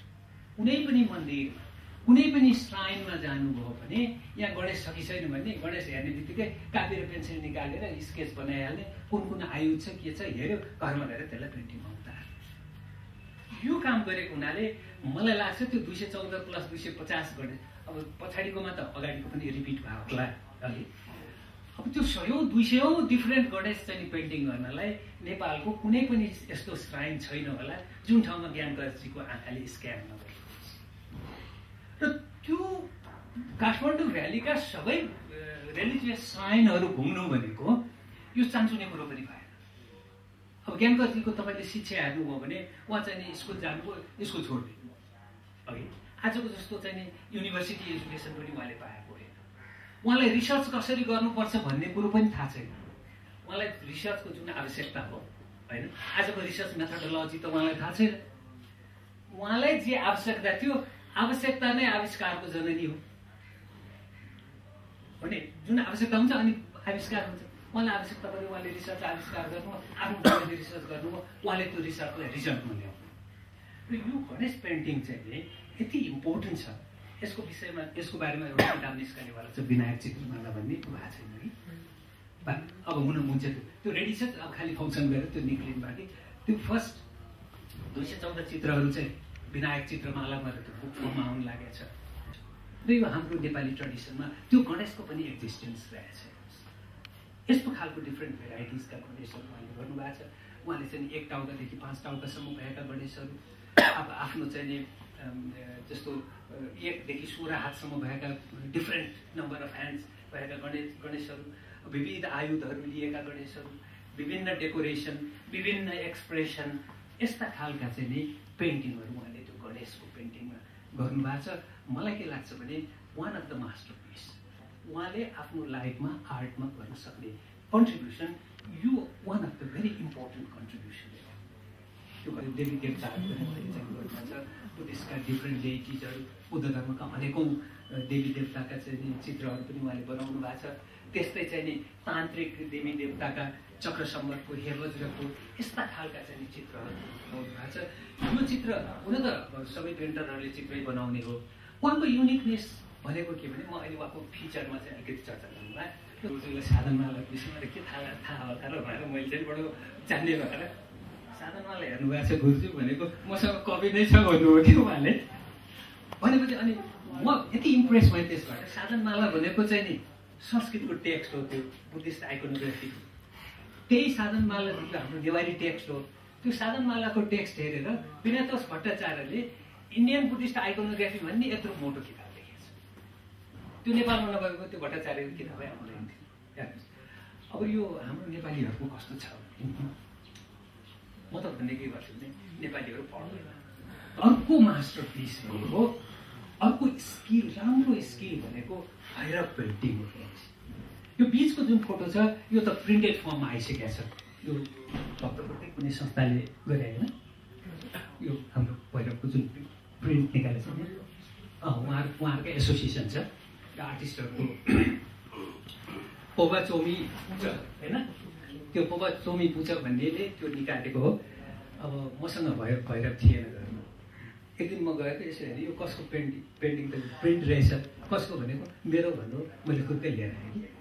B: कुनै पनि मन्दिरमा कुनै पनि श्राइनमा जानुभयो भने यहाँ गणेश छैन भने गणेश हेर्ने बित्तिकै कापी र पेन्सिल निकालेर स्केच बनाइहाल्ने कुन कुन आयु छ के छ हेऱ्यो घरमा गएर त्यसलाई पेन्टिङमा उतार्ने यो काम गरेको हुनाले मलाई लाग्छ त्यो दुई सय चौध प्लस दुई सय पचास गणेश अब पछाडिकोमा त अगाडिको पनि रिपिट भएको होला अलि अब त्यो सयौँ दुई सयौँ डिफ्रेन्ट गणेश चाहिँ पेन्टिङ गर्नलाई नेपालको कुनै पनि यस्तो श्राइन छैन होला जुन ठाउँमा ज्ञानकरजीको आँखाले स्क्यान नगरेको र त्यो काठमाडौँ भ्यालीका सबै रिलिजियस श्राइनहरू घुम्नु भनेको यो चान्चुने कुरो पनि भएन। अब ज्ञानकरजीको तपाईँले शिक्षा हेर्नुभयो भने उहाँ चाहिँ स्कुल जानुभयो स्कुल छोडिदिनु अघि आजको जस्तो चाहिँ नि युनिभर्सिटी एजुकेसन पनि उहाँले पाएको होइन। उहाँलाई रिसर्च कसरी गर्नुपर्छ भन्ने कुरो पनि थाहा छैन। उहाँलाई रिसर्चको जुन आवश्यकता हो होइन आजको रिसर्च मेथडोलोजी त उहाँलाई थाहा छैन। उहाँलाई जे आवश्यकता थियो आवश्यकता नै आविष्कारको जननी हो। भने जुन आवश्यकता हुन्छ अनि आविष्कार हुन्छ। उहाँलाई आवश्यकता पऱ्यो उहाँले रिसर्च आविष्कार गर्नु आफ्नो रिसर्च गर्नु उहाँले त्यो रिसर्चलाई रिजल्टमा ल्याउनु र यो गणेश पेन्टिङ चाहिँ यति इम्पोर्टेन्ट छ। यसको विषयमा यसको बारेमा एउटा किताब निस्कनेवाला छ विनायक चित्रमाला भन्ने त्यो भएको छैन कि? अब हुन हुन्छ त्यो। त्यो रेडी छ अब खालि फङ्सन गरेर त्यो निक्लिनु बाँकी। त्यो फर्स्ट दुई सय चौध चित्रहरू चाहिँ विनायक चित्रमाला गरेर त्यो बुक फर्ममा आउनु लागेको छ। र यो हाम्रो नेपाली ट्रेडिसनमा त्यो गणेशको पनि एक्जिस्टेन्स रहेछ। यस्तो खालको डिफ्रेन्ट भेराइटिजका गणेशहरू उहाँले गर्नुभएको छ। उहाँले चाहिँ एक टाउकादेखि पाँच टाउकासम्म भएका गणेशहरू। अब आफ्नो चाहिँ नि जस्तो एकदेखि सोह्र हातसम्म भएका डिफ्रेन्ट नम्बर अफ ह्यान्ड्स भएका गणेश गणेशहरू विविध आयुधहरू लिएका गणेशहरू विभिन्न डेकोरेसन विभिन्न एक्सप्रेसन यस्ता खालका चाहिँ नि पेन्टिङहरू उहाँले गणेशको पेन्टिङमा गर्नुभएको छ। मलाई के लाग्छ भने one of the masterpiece उहाँले आफ्नो लाइफमा आर्टमा गर्न सक्ने कन्ट्रिब्युसन यो one of the very important contribution त्यो देवी देवताहरूको गर्नुभएको छ। बुद्धिस्टका डिफ्रेन्ट डेटिजहरू बुद्ध धर्मका अनेकौँ देवी देवताका चाहिँ चित्रहरू पनि उहाँले बनाउनु भएको छ। त्यस्तै चाहिँ नि तान्त्रिक देवी देवताका चक्र सम्बरको हेरवज्रको यस्ता खालका चाहिँ चित्रहरू भएको छ। यो चित्र हुन त सबै पेन्टरहरूले चित्रै बनाउने हो। उहाँको युनिकनेस भनेको के भने म अहिले उहाँको फिचरमा चाहिँ अलिकति चर्चा गर्नुलाई गुरुजीलाई साधनमालाको विषयमा के थाहा थाहा होला र भनेर मैले चाहिँ बडो जान्ने भएर साधनमाला हेर्नुभएको छ गुरुजी भनेको मसँग कवि नै छ भन्नुभयो कि उहाँले? भनेपछि अनि म यति इम्प्रेस भएँ त्यसबाट। साधनमाला भनेको चाहिँ नि संस्कृतको टेक्स्ट हो त्यो बुद्धिस्ट आइकोनोग्राफी। त्यही साधनमाला जुन हाम्रो नेवारी टेक्स्ट हो। त्यो साधनमालाको टेक्स्ट हेरेर विनातोष भट्टाचार्यले इन्डियन बुद्धिस्ट आइकोनोग्राफी भन्ने यत्रो मोटो किताब लेखेको छ। त्यो नेपालमा नभएको त्यो भट्टाचार्यको किताबै आउँदैन थियो। अब यो हाम्रो नेपालीहरूको कस्तो छ म त भन्ने के गर्छु भने नेपालीहरू पढ्दैन। अर्को मास्टर पिस भनेको अर्को स्किल राम्रो स्किल भनेको भैरव पेन्टिङ हो यो बिचको जुन फोटो छ यो त प्रिन्टेड फर्ममा आइसकेको छ। यो भक्तपुरकै कुनै संस्थाले गरे होइन? यो हाम्रो भैरवको जुन प्रिन्ट निकालेको छ उहाँ उहाँहरूकै एसोसिएसन छ। आर्टिस्टहरूको पोबा चोमी पुछ होइन? त्यो पोबा चोमी पुछ भन्नेले त्यो निकालेको हो। अब मसँग भैरव भैरव थिएन घरमा। एक दिन म गएको यसो हेरेँ यो कसको पेन्टिङ पेन्टिङ त प्रिन्ट रहेछ। कसको भनेको? मेरो भन्नु मैले खुद्दै लिएर आएँ।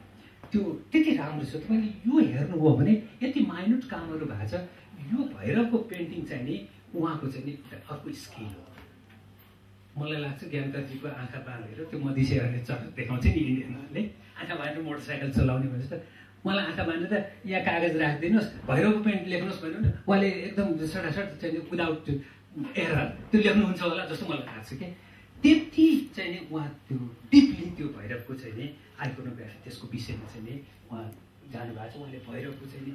B: त्यो त्यति राम्रो छ। तपाईँले यो हेर्नुभयो भने यति माइन्युट कामहरू भएको छ। यो भैरवको पेन्टिङ चाहिँ नि उहाँको चाहिँ नि अर्को स्किल हो। मलाई लाग्छ ज्ञानकरजीको आँखा बाँधेर त्यो मधिसेहरूले चट देखाउँछ नि इन्डियनहरूले। आँखा बाँधेर मोटरसाइकल चलाउने भनेपछि त मलाई आँखा बाँधेर यहाँ कागज राखिदिनुहोस् भैरवको पेन्ट लेख्नुहोस् भन्यो भने उहाँले एकदम सटासट चाहिँ विदाउट एरर त्यो लेख्नुहुन्छ होला जस्तो मलाई लाग्छ कि। त्यति चाहिँ नि उहाँ त्यो डिपली त्यो भैरवको चाहिँ नि आइकोनोग्राफी त्यसको विषयमा चाहिँ नि उहाँ जानुभएको छ उहाँले भैरवको चाहिँ नि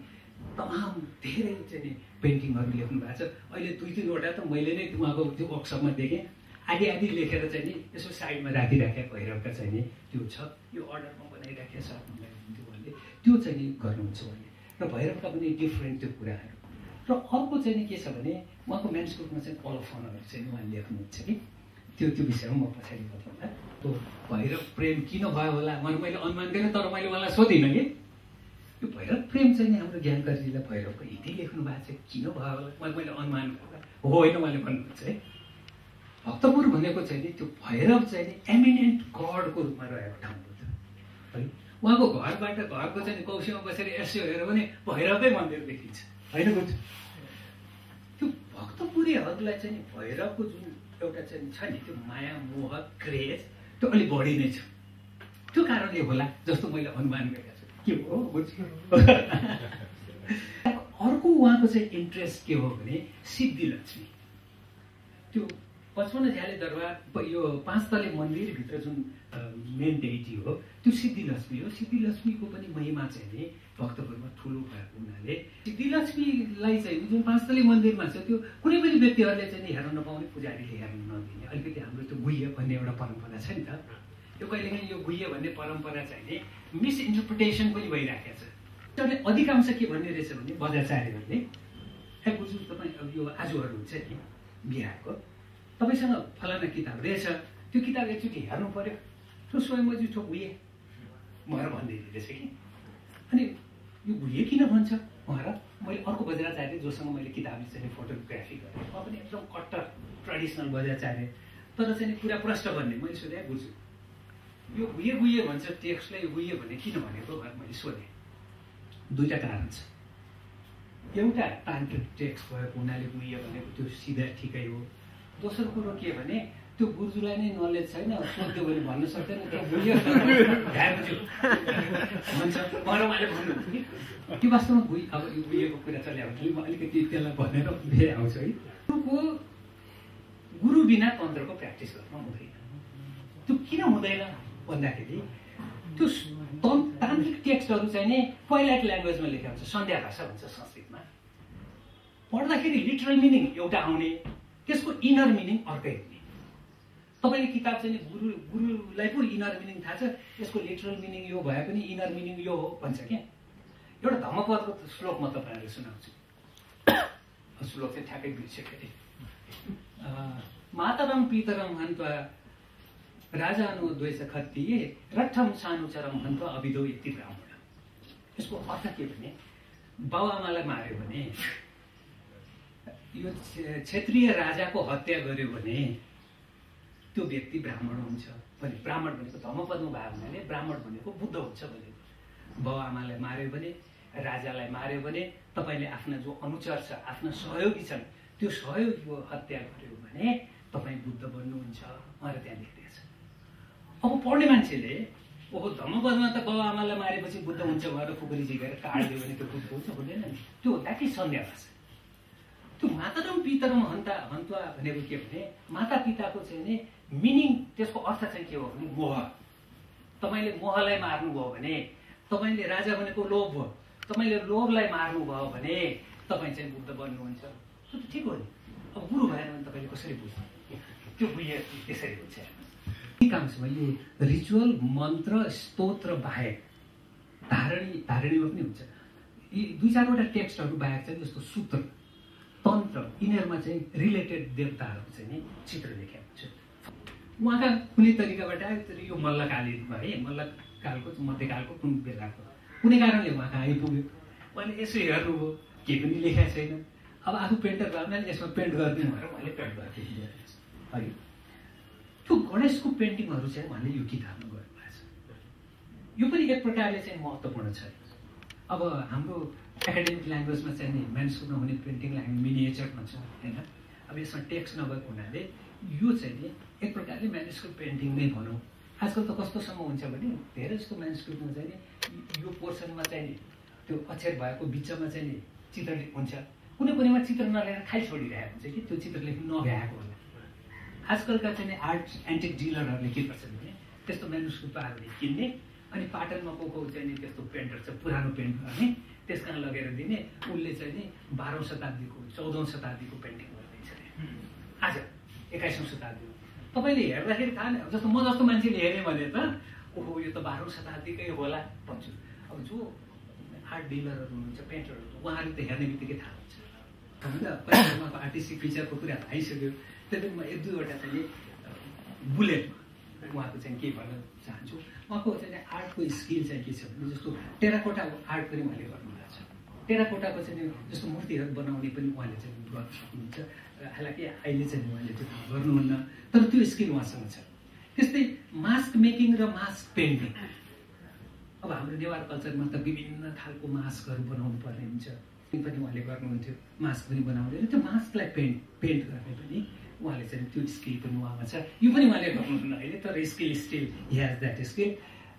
B: तमाम धेरै चाहिँ नि पेन्टिङहरू लेख्नु भएको छ अहिले दुई तिनवटा त मैले नै उहाँको त्यो वर्कसपमा देखेँ आदि आदि लेखेर चाहिँ नि यसो साइडमा राखिराखेको भैरवका चाहिँ नि त्यो छ यो अर्डरमा बनाइराखेको छ उहाँले त्यो चाहिँ नि गर्नुहुन्छ उहाँले र भैरवका पनि डिफ्रेन्ट त्यो कुराहरू र अर्को चाहिँ नि के छ भने उहाँको म्यान्सकुटमा चाहिँ कलफनहरू चाहिँ उहाँले लेख्नुहुन्छ कि त्यो त्यो विषयमा म पछाडि बताउँदा त्यो भैरव प्रेम किन भयो होला? उहाँले मैले अनुमान गरेँ तर मैले उहाँलाई सोधिनँ कि? यो भैरव प्रेम चाहिँ नि हाम्रो ज्ञानकरजीलाई भैरवको हिँडी लेख्नु भएको चाहिँ किन भयो होला? उहाँले मैले अनुमान गर्दा हो होइन उहाँले भन्नुहुन्छ है। भक्तपुर भनेको चाहिँ नि त्यो भैरव चाहिँ नि एमिनेन्ट गडको रूपमा रहेको ठाउँ हो है? उहाँको घरबाट घरको चाहिँ कौसीमा बसेर यसो हेऱ्यो भने भैरवकै मन्दिर देखिन्छ। होइन त्यो भक्तपुरीहरूलाई चाहिँ भैरवको जुन एउटा चाहिँ छ नि त्यो माया मोह क्रेज त्यो अलिक बढी नै छ। त्यो कारणले होला जस्तो मैले अनुमान गरेको छु। के हो? अर्को उहाँको चाहिँ इन्ट्रेस्ट के हो भने सिद्धि लक्ष्मी त्यो पचपन्न झ्याले दरबार यो पाँच तले मन्दिरभित्र जुन मेन डेटी हो त्यो सिद्धिलक्ष्मी हो। सिद्धिलक्ष्मीको पनि महिमा चाहिँ नि भक्तपुरमा ठुलो भएको हुनाले सिद्धिलक्ष्मीलाई चाहिँ जुन पाँच तले मन्दिरमा छ त्यो कुनै पनि व्यक्तिहरूले चाहिँ हेर्न नपाउने पुजारीले हेर्न नदिने। अलिकति हाम्रो त्यो गुह्य भन्ने एउटा परम्परा छ नि त। यो कहिलेकाहीँ यो गुह्य भन्ने परम्परा चाहिँ नि मिसइन्टरप्रिटेसन पनि भइराखेको छ। त्यसले अधिकांश के भन्ने रहेछ भने बजाचार्यहरूले ए बुझ्नु तपाईँ अब यो आजहरू हुन्छ नि बिहारको तपाईँसँग फलाना किताब रहेछ। त्यो किताब एकचोटि हेर्नु पर्यो। त्यो स्वयं ठो गुहे भनेर भनिदिने रहेछ कि। अनि यो गुहे किन भन्छ? उहाँ मैले अर्को बजाचार्य जोसँग मैले किताब चाहिँ फोटोग्राफी गरेँ। उहाँ पनि एकदम कट्टर ट्रेडिसनल बजाचार्य तर चाहिँ पुरा प्रष्ट भन्ने मैले सोधेँ बुझ्छु यो गुहे गुहे भन्छ टेक्स्टलाई गुहे भन्ने किन भनेको? भनेर मैले सोधेँ। दुईवटा कारण छ। एउटा तान्त्रिक टेक्स्ट भएको हुनाले गुहे भनेको त्यो सिधा ठिकै हो। दोस्रो कुरो के भने त्यो गुरुजुलाई नै नलेज छैन। सोध्यो भने भन्न सक्दैन त्यो बुझ्यो। भन्छ मलाई उहाँले त्यो वास्तवमा गुइ अब यो गुइएको कुरा चल्यो भने म अलिकति त्यसलाई भनेर फेरि आउँछु है। गुरुको गुरु बिना तन्त्रको प्र्याक्टिस गर्न हुँदैन। त्यो किन हुँदैन भन्दाखेरि त्यो तान्त्रिक टेक्स्टहरू चाहिँ नि पहिलाको ल्याङ्ग्वेजमा लेखेको हुन्छ। सन्ध्या भाषा भन्छ संस्कृतमा। पढ्दाखेरि लिटरल मिनिङ एउटा आउने त्यसको इनर मिनिङ अर्कै हुने। तपाईँले किताब चाहिँ गुरु गुरुलाई पो इनर मिनिङ थाहा छ? यसको लिटरल मिनिङ यो भए पनि इनर मिनिङ यो हो भन्छ क्या। एउटा धर्मपदको श्लोक म तपाईँहरूले सुनाउँछु। श्लोक चाहिँ ठ्याक्कै बिर्सेको मातरम पितरम हन्त्वा राजा नु द्वेष खत्तिए रठम सानु चरम हन्त्वा अविदो यति ब्राह्मण। यसको अर्थ के भने बाबुआमालाई मार्यो भने यो क्षेत्रीय राजाको हत्या गर्यो भने त्यो व्यक्ति ब्राह्मण हुन्छ भने ब्राह्मण भनेको धर्मपदमा भयो हुनाले ब्राह्मण भनेको बुद्ध हुन्छ भनेको बाउ आमालाई मार्यो भने राजालाई मार्यो भने तपाईँले आफ्ना जो अनुचर छ आफ्ना सहयोगी छन् त्यो सहयोगीको हत्या गर्यो भने तपाईँ बुद्ध बन्नुहुन्छ उहाँले त्यहाँ लेखिदिएको छ। अब पढ्ने मान्छेले ओहो धर्मपदमा त बाउ आमालाई मारेपछि बुद्ध हुन्छ भनेर फुकुरी झिकेर काटिदियो भने त्यो बुद्ध हुन्छ हुँदैन नि। त्यो द्याट इज सन्ध्या त्यो मातारम पितरम हन्ता हन्त्वा भनेको के भने माता पिताको चाहिँ नि मिनिङ त्यसको अर्थ चाहिँ के हो? भने मोह तपाईँले मोहलाई मार्नुभयो भने तपाईँले राजा भनेको लोभ भयो। तपाईँले लोभलाई मार्नुभयो भने तपाईँ चाहिँ बुद्ध बन्नुहुन्छ। त्यो त ठिक हो नि। अब गुरु भएन भने तपाईँले कसरी बुझ्नु? त्यो बुझे त्यसरी हुन्छ छ मैले रिचुअल मन्त्र स्तोत्र बाहेक धारणी धारणीमा पनि हुन्छ। यी दुई चारवटा टेक्स्टहरू बाहेक चाहिँ जस्तो सूत्र तन्त्र यिनीहरूमा चाहिँ रिलेटेड देवताहरूको चाहिँ नि चित्र हुन्छ उहाँका कुनै तरिकाबाट तर यो मल्लकालीन है मल्लकालको मध्यकालको कुन बेलाको कुनै कारणले उहाँ कहाँ आइपुग्यो उहाँले यसो हेर्नुभयो केही पनि लेखेको छैन। अब आफू पेन्टर भने यसमा पेन्ट गरिदिनु भनेर उहाँले पेन्ट गरिदिनु है त्यो गणेशको पेन्टिङहरू चाहिँ उहाँले यो किताबमा गर्नुभएको छ। यो पनि एक प्रकारले चाहिँ महत्त्वपूर्ण छ। अब हाम्रो एकाडेमिक ल्याङ्ग्वेजमा चाहिँ नि म्यान्सको नहुने पेन्टिङलाई हामी मिनिएचर भन्छौँ होइन? अब यसमा टेक्स्ट नभएको हुनाले यो चाहिँ नि एक प्रकारले म्यानुस्क्रिप्ट पेन्टिङ नै भनौँ। आजकल त कस्तोसम्म हुन्छ भने धेरै जस्तो म्यानुस्क्रिप्टमा चाहिँ नि यो पोर्सनमा चाहिँ त्यो अक्षर भएको बिचमा चाहिँ नि चित्र हुन्छ। कुनै कुनैमा चित्र नलेर खालि छोडिरहेको हुन्छ कि त्यो चित्र लेख्नु नभ्याएको होला। आजकलका चाहिँ आर्ट एन्टिक डिलरहरूले के गर्छन् भने त्यस्तो म्यानुस्क्रिप्ट पाराले किन्ने अनि पाटनमा को चाहिँ नि त्यस्तो पेन्टर छ पुरानो पेन्ट गर्ने। त्यस कारण लगेर दिने। उसले चाहिँ नि बाह्रौँ शताब्दीको चौधौँ शताब्दीको पेन्टिङ गरिदिन्छ आज एक्काइसौँ शताब्दीमा। तपाईँले हेर्दाखेरि थाहा नै जस्तो म जस्तो मान्छेले हेरेँ भने त ओहो यो त बाह्रौँ शताब्दीकै होला भन्छु। अब जो आर्ट डिलरहरू हुनुहुन्छ पेन्टरहरू उहाँहरू त हेर्ने बित्तिकै थाहा हुन्छ। होइन? आर्टिस्टिक फिचरको कुरा आइसक्यो। त्यही म एक दुईवटा चाहिँ बुलेटमा उहाँको चाहिँ के भन्न चाहन्छु? उहाँको चाहिँ आर्टको स्किल चाहिँ के छ भने जस्तो टेराकोटाको आर्ट पनि उहाँले गर्नुभएको छ। टेराकोटाको चाहिँ जस्तो मूर्तिहरू बनाउने पनि उहाँले चाहिँ गर्न सक्नुहुन्छ हालाकि अहिले चाहिँ उहाँले त्यो काम गर्नुहुन्न तर त्यो स्किल उहाँसँग छ। त्यस्तै मास्क मेकिङ र मास्क पेन्टिङ। अब हाम्रो नेवार कल्चरमा त विभिन्न खालको मास्कहरू बनाउनु पर्ने हुन्छ। पनि उहाँले गर्नुहुन्थ्यो। मास्क पनि बनाउँदै त्यो मास्कलाई पेन्ट पेन्ट गर्ने पनि उहाँले चाहिँ त्यो स्किल पनि उहाँमा छ। यो पनि उहाँले गर्नुहुन्न अहिले तर skill still has that skill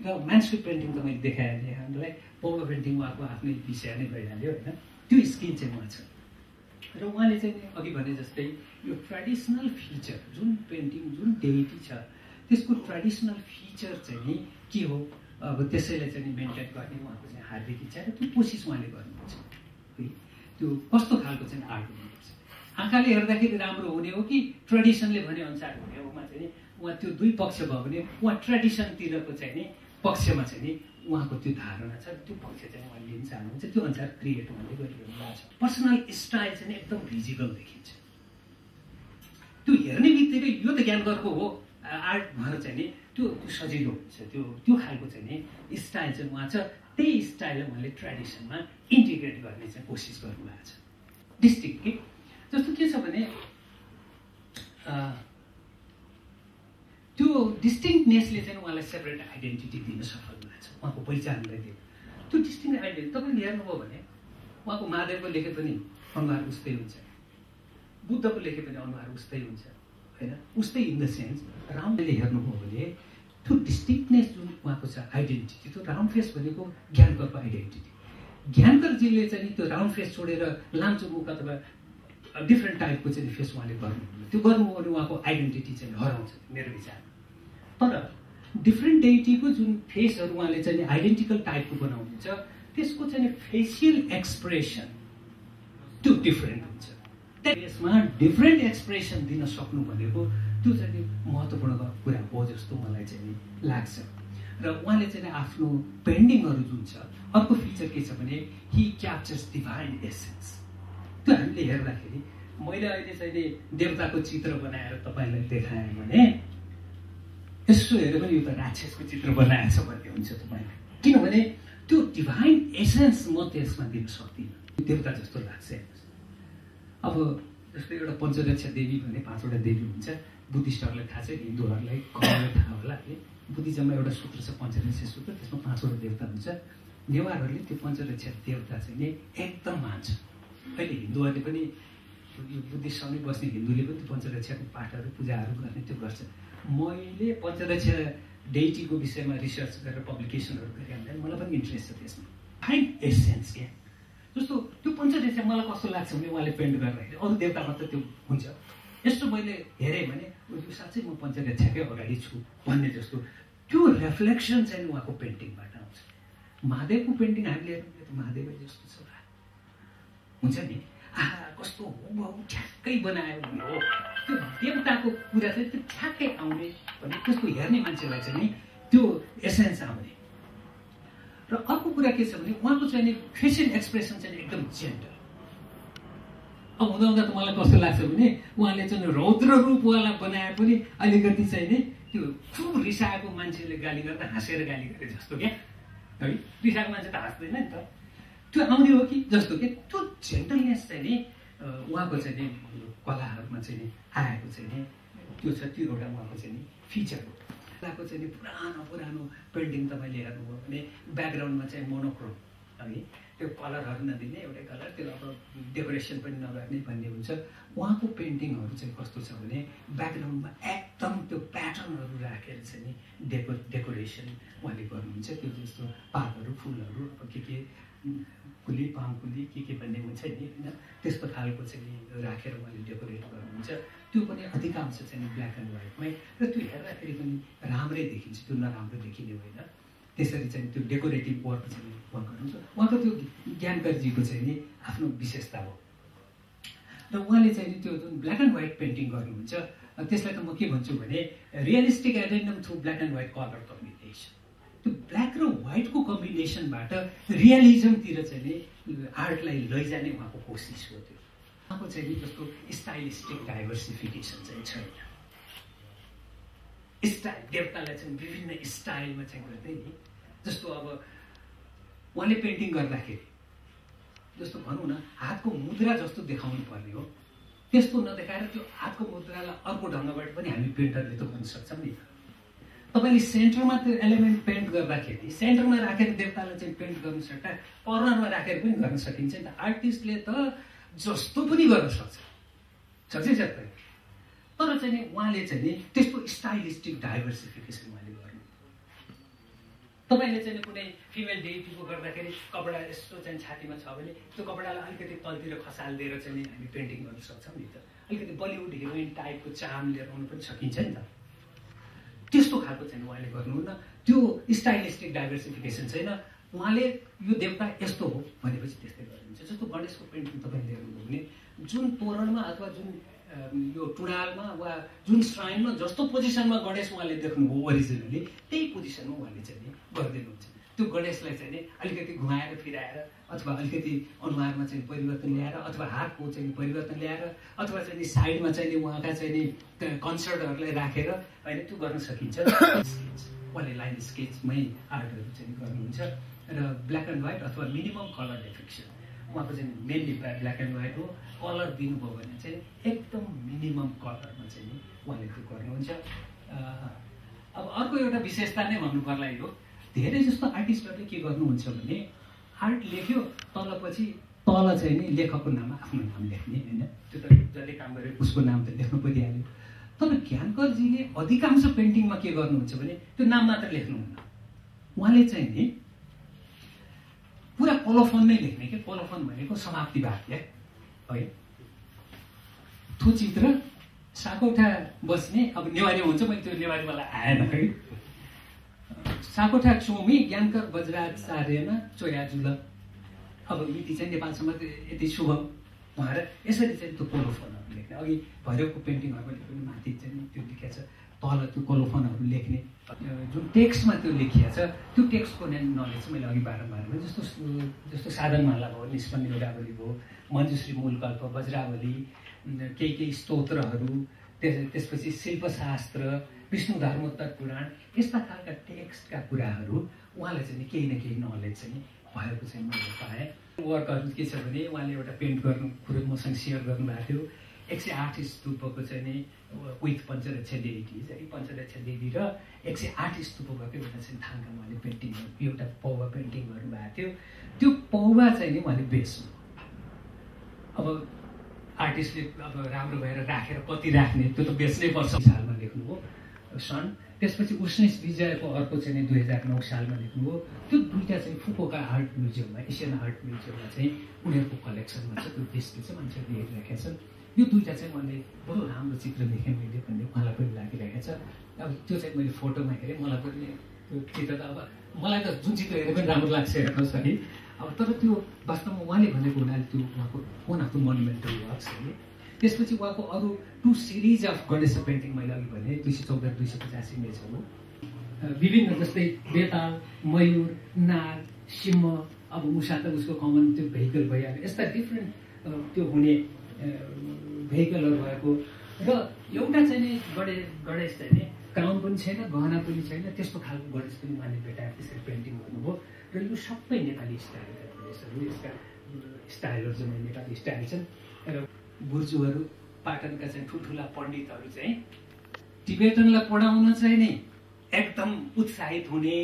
B: र म्यान्सको पेन्टिङ त मैले देखाइहालेँ हामीलाई पौलो पेन्टिङ उहाँको आफ्नै विषय नै भइहाल्यो होइन? त्यो स्किल चाहिँ उहाँ छ। र उहाँले चाहिँ अघि भने जस्तै यो ट्रेडिसनल फिचर जुन पेन्टिङ जुन डेटी छ त्यसको ट्रेडिसनल फिचर चाहिँ नि के हो? अब त्यसैलाई चाहिँ मेन्टेन गर्ने उहाँको चाहिँ हार्दिक इच्छा र त्यो कोसिस उहाँले गर्नुहुन्छ। है त्यो कस्तो खालको चाहिँ आर्ट हुनुपर्छ आँखाले हेर्दाखेरि राम्रो हुने हो कि ट्रेडिसनले भने अनुसार हुने हो? उहाँ चाहिँ उहाँ त्यो दुई पक्ष भयो भने उहाँ ट्रेडिसनतिरको चाहिँ नि पक्षमा चाहिँ नि उहाँको त्यो धारणा छ त्यो पक्ष चाहिँ उहाँले लिन चाहनुहुन्छ त्यो अनुसार क्रिएट उहाँले गरिरहनु भएको छ। पर्सनल स्टाइल चाहिँ एकदम भिजिबल देखिन्छ। त्यो हेर्ने बित्तिकै यो त ज्ञानगरको हो। आर्ट भनेर चाहिँ नि त्यो त्यो सजिलो हुन्छ। त्यो त्यो खालको चाहिँ नि स्टाइल चाहिँ उहाँ छ। त्यही स्टाइललाई उहाँले ट्रेडिसनमा इन्टिग्रेट गर्ने चाहिँ कोसिस गर्नुभएको छ। डिस्ट्रिक्ट कि जस्तो के छ भने त्यो डिस्टिङनेसले चाहिँ उहाँलाई सेपरेट आइडेन्टिटी दिन सफल भएको छ उहाँको पहिचानलाई दियो त्यो डिस्टिङ आइडेन्टिटी तपाईँले हेर्नुभयो भने उहाँको महादेवको लेखे पनि अनुहार उस्तै हुन्छ। बुद्धको लेखे पनि अनुहार उस्तै हुन्छ होइन? उस्तै इन द सेन्स रामले हेर्नुभयो भने त्यो डिस्टिङनेस जुन उहाँको छ आइडेन्टिटी त्यो राउन्ड फेस भनेको ज्ञानकरको आइडेन्टिटी ज्ञानकरजीले चाहिँ त्यो राउन्ड फेस छोडेर लाम्चो मुख अथवा डिफ्रेन्ट टाइपको चाहिँ फेस उहाँले गर्नुहुन्न त्यो गर्नुभयो भने उहाँको आइडेन्टिटी चाहिँ हराउँछ मेरो विचारमा। तर डिफ्रेन्ट डेटिको जुन फेसहरू उहाँले चाहिँ आइडेन्टिकल टाइपको बनाउनुहुन्छ त्यसको चाहिँ फेसियल एक्सप्रेसन त्यो डिफ्रेन्ट हुन्छ। त्यसमा डिफ्रेन्ट एक्सप्रेसन दिन सक्नु भनेको त्यो चाहिँ महत्त्वपूर्ण कुरा हो जस्तो मलाई चाहिँ लाग्छ। र उहाँले चाहिँ आफ्नो पेन्डिङहरू जुन छ अर्को फिचर के छ भने हि क्याप्चर्स डिभाइन एसेन्स त्यो हामीले हेर्दाखेरि मैले अहिले चाहिँ देवताको चित्र बनाएर तपाईँलाई देखाएँ भने यसो हेऱ्यो भने यो त राक्षसको चित्र बनाएको छ भन्ने हुन्छ तपाईँलाई। किनभने त्यो डिभाइन एसेन्स म त्यसमा दिन सक्दिनँ। देवता जस्तो लाग्छ अब जस्तो एउटा पञ्चदक्ष देवी भन्ने पाँचवटा देवी हुन्छ बुद्धिस्टहरूलाई थाहा छ हिन्दूहरूलाई कमलाई थाहा होला। है बुद्धिज्ममा एउटा सूत्र छ पञ्चदक्ष सूत्र त्यसमा पाँचवटा देवता हुन्छ। नेवारहरूले त्यो पञ्चदक्ष देवता चाहिँ नि एकदम मान्छ। अहिले हिन्दूहरूले पनि यो बुद्धिस्टसँगै बस्ने हिन्दूले पनि त्यो पञ्चदक्षको पाठहरू पूजाहरू गर्ने त्यो गर्छ। मैले पञ्चदक्ष डेटीको विषयमा रिसर्च गरेर पब्लिकेसनहरू गरेँ भने मलाई पनि इन्ट्रेस्ट छ त्यसमा। फाइन एसेन्स क्या जस्तो त्यो पञ्चदक्ष मलाई कस्तो लाग्छ भने उहाँले पेन्ट गर्दाखेरि अरू देवतामा त त्यो हुन्छ। यस्तो मैले हेरेँ भने यो साँच्चै म पञ्चदक्षकै अगाडि छु भन्ने जस्तो। त्यो रिफ्लेक्सन चाहिँ उहाँको पेन्टिङबाट आउँछ। महादेवको पेन्टिङ हामीले हेर्नु महादेवै जस्तो छ हुन्छ नि? कस्तो हो ठ्याक्कै बनायो भने हो त्यो देवताको कुरा चाहिँ त्यो ठ्याक्कै आउने भने त्यसको हेर्ने मान्छेलाई चाहिँ नि त्यो एसेन्स आउने र अर्को कुरा के छ भने उहाँको चाहिँ नि फेसियल एक्सप्रेसन चाहिँ एकदम जेन्टल अब हुँदा हुँदा त मलाई कस्तो लाग्छ भने उहाँले चाहिँ रौद्र रूपवाला बनाए पनि अलिकति चाहिँ नि त्यो खुब रिसाएको मान्छेले गाली गर्दा हाँसेर गाली गरे जस्तो क्या है रिसाएको मान्छे त हाँस्दैन नि त त्यो आउने हो कि जस्तो कि त्यो जेन्टलनेस चाहिँ नि उहाँको चाहिँ नि कलाहरूमा चाहिँ नि आएको चाहिँ नि त्यो छ त्यो एउटा उहाँको चाहिँ नि फिचर हो। कलाको चाहिँ नि पुरानो पुरानो पेन्टिङ तपाईँले हेर्नुभयो भने ब्याकग्राउन्डमा चाहिँ मोनोक्रोम है त्यो कलरहरू नदिने एउटै कलर त्यो अब डेकोरेसन पनि नगर्ने भन्ने हुन्छ। उहाँको पेन्टिङहरू चाहिँ कस्तो छ भने ब्याकग्राउन्डमा एकदम त्यो प्याटर्नहरू राखेर चाहिँ नि डेको डेकोरेसन उहाँले गर्नुहुन्छ। त्यो जस्तो पातहरू फुलहरू अब के के कुली पामकुली के के भन्ने हुन्छ नि होइन? त्यस्तो खालको चाहिँ राखेर उहाँले डेकोरेट गर्नुहुन्छ त्यो पनि अधिकांश चाहिँ ब्ल्याक एन्ड व्हाइटमै र त्यो हेर्दाखेरि पनि राम्रै देखिन्छ त्यो नराम्रो देखिने होइन। त्यसरी चाहिँ त्यो डेकोरेटिभ वर्क चाहिँ वर्क गर्नुहुन्छ उहाँको त्यो ज्ञानकरजीको चाहिँ नि आफ्नो विशेषता हो। र उहाँले चाहिँ नि त्यो जुन ब्ल्याक एन्ड व्हाइट पेन्टिङ गर्नुहुन्छ त्यसलाई त म के भन्छु भने realistic addendum through black and white colour त्यो ब्ल्याक र व्हाइटको कम्बिनेसनबाट रियलिजमतिर चाहिँ नि आर्टलाई लैजाने उहाँको कोसिस हो त्यो। उहाँको चाहिँ नि जस्तो स्टाइलिस्टिक डाइभर्सिफिकेसन चाहिँ छैन। स्टाइल देवतालाई चाहिँ विभिन्न स्टाइलमा चाहिँ गर्दै नि जस्तो अब उहाँले पेन्टिङ गर्दाखेरि जस्तो भनौँ न हातको मुद्रा जस्तो देखाउनु पर्ने हो। त्यस्तो नदेखाएर त्यो हातको मुद्रालाई अर्को ढङ्गबाट पनि हामी पेन्टरले त गर्न सक्छौँ नि। तपाईँले सेन्टरमा त्यो एलिमेन्ट पेन्ट गर्दाखेरि सेन्टरमा राखेर देवतालाई चाहिँ पेन्ट गर्नु सक्दा कर्नरमा राखेर पनि गर्न सकिन्छ नि त। आर्टिस्टले त जस्तो पनि गर्न सक्छ। सक्छै सक्दैन तर चाहिँ उहाँले चाहिँ नि त्यस्तो स्टाइलिस्टिक डाइभर्सिफिकेसन उहाँले गर्नु। तपाईँले चाहिँ कुनै फिमेल डेटीको गर्दाखेरि कपडा यस्तो चाहिँ छातीमा छ भने त्यो कपडालाई अलिकति तलतिर खसालिदिएर चाहिँ हामी पेन्टिङ गर्न सक्छौँ नि त। अलिकति बलिउड हिरोइन टाइपको चाम लिएर आउनु पनि सकिन्छ नि त। त्यस्तो खालको चाहिँ उहाँले गर्नुहुन्न। त्यो स्टाइलिस्टिक डाइभर्सिफिकेसन छैन। उहाँले यो देवता यस्तो हो भनेपछि त्यस्तै गरिदिन्छ। जस्तो गणेशको पेन्टिङ तपाईँले हेर्नुभयो भने जुन तोरणमा अथवा जुन यो टुँडालमा वा जुन श्राइनमा जस्तो पोजिसनमा गणेश उहाँले देख्नुभयो ओरिजिनली त्यही पोजिसनमा उहाँले चाहिँ गरिदिनुहुन्छ। त्यो गणेशलाई चाहिँ अलिकति घुमाएर फिराएर अथवा अलिकति अनुहारमा चाहिँ परिवर्तन ल्याएर अथवा हातको चाहिँ परिवर्तन ल्याएर अथवा चाहिँ साइडमा चाहिँ उहाँका चाहिँ नि कन्सर्टहरूलाई राखेर होइन त्यो गर्न सकिन्छ। उहाँले लाइन स्केचमै आर्टहरू चाहिँ गर्नुहुन्छ। र ब्ल्याक एन्ड व्हाइट अथवा मिनिमम कलर डिफेक्सन उहाँको चाहिँ मेनली ब्ल्याक एन्ड व्हाइट हो। कलर दिनुभयो भने चाहिँ एकदम मिनिमम कलरमा चाहिँ नि उहाँले त्यो गर्नुहुन्छ। अब अर्को एउटा विशेषता नै भन्नु पर्ला यो। धेरै जस्तो आर्टिस्टहरूले के गर्नुहुन्छ भने आर्ट लेख्यो तल पछि तल चाहिँ नि लेखकको नाम आफ्नो नाम लेख्ने होइन? त्यो त जसले काम गरे उसको नाम त लेख्नु परिहाल्यो। तर ज्ञानकरजीले अधिकांश पेन्टिङमा के गर्नुहुन्छ भने त्यो नाम मात्र लेख्नुहुन्न उहाँले चाहिँ नि पुरा कोलोफोन नै लेख्ने कि? कोलोफोन भनेको समाप्ति वाक्य है? थु चित्र साकोठा बस्ने अब नेवारी हुन्छ मैले त्यो नेवारी मलाई आएन है? साकोठा चोमी ज्ञानकर वज्राचार्यमा चोयाजुल अब मिति चाहिँ नेपालसम्म यति शुभ। भनेर यसरी चाहिँ त्यो कोलोफोनहरू लेख्ने। अघि भैरवको पेन्टिङहरू पनि माथि चाहिँ त्यो लेखिया छ। तल त्यो कोलोफोनहरू लेख्ने। जुन टेक्स्टमा त्यो लेखिया छ त्यो टेक्स्टको नलेज चाहिँ मैले अघि बारम्बार भने जस्तो जस्तो साधनमाला भयो निष्पन्न भयो मञ्जुश्री मूलकल्प वज्रावली केही केही स्तोत्रहरू त्यस त्यसपछि शिल्पशास्त्र विष्णु धर्मोत्तर पुराण यस्ता खालका टेक्स्टका कुराहरू उहाँलाई चाहिँ केही न केही नलेज चाहिँ भएको चाहिँ मैले पाएँ। वर्कहरू के छ भने उहाँले एउटा पेन्ट गर्नु कुरो मसँग सेयर गर्नुभएको थियो। एक सय आठ स्तूपको चाहिँ नि विथ पञ्चरक्ष देवी है पञ्चरक्ष देवी र एक सय आठ स्तूप एउटा चाहिँ थाङ्का उहाँले पेन्टिङ एउटा पौवा पेन्टिङ गर्नुभएको थियो। त्यो पौवा चाहिँ नि उहाँले बेच्नु। अब आर्टिस्टले अब राम्रो भएर राखेर कति राख्ने त्यो त बेच्नै पर्छ। सालमा लेख्नुभयो सन् त्यसपछि उष्णेश विजयको अर्को चाहिँ दुई हजार नौ सालमा लेख्नुभयो। त्यो दुइटा चाहिँ फुकोका आर्ट म्युजियममा एसियन आर्ट म्युजियममा चाहिँ उनीहरूको कलेक्सनमा छ त्यो देशले चाहिँ मान्छेहरूले हेरिरहेका छन्। यो दुइटा चाहिँ मैले बडो राम्रो चित्र देखेँ मैले भन्ने उहाँलाई पनि लागिरहेको छ। अब त्यो चाहिँ मैले फोटोमा हेरेँ मलाई पनि त्यो चित्र त अब मलाई त जुन चित्र हेरे पनि राम्रो लाग्छ हेर्नुहोस् है। अब तर त्यो वास्तवमा उहाँले भनेको हुनाले त्यो उहाँको one of the monumental works होइन त्यसपछि उहाँको अरू two series of Ganesh painting मैले अघि भने दुई सय चौध दुई सय पचासी इमेजहरू विभिन्न जस्तै बेताल मयुर नाग सिंह अब मुसा त उसको कमन त्यो भेहिकल भइहाल्यो। यस्ता डिफ्रेन्ट त्यो हुने भेहिकलहरू भएको। र एउटा चाहिँ नि गणेश गणेश चाहिँ नि क्राउन पनि छैन गहना पनि छैन त्यस्तो खालको गणेश पनि उहाँले भेटाएर त्यसरी पेन्टिङ गर्नुभयो। र यो सबै नेपाली स्टाइलका गणेशहरू यसका स्टाइलहरू चाहिँ नेपाली स्टाइल छन्। र बुर्जुहरू पाटनका चाहिँ ठुल्ठुला पण्डितहरू चाहिँ टिबेटनलाई पढाउन चाहिँ नि एकदम उत्साहित हुने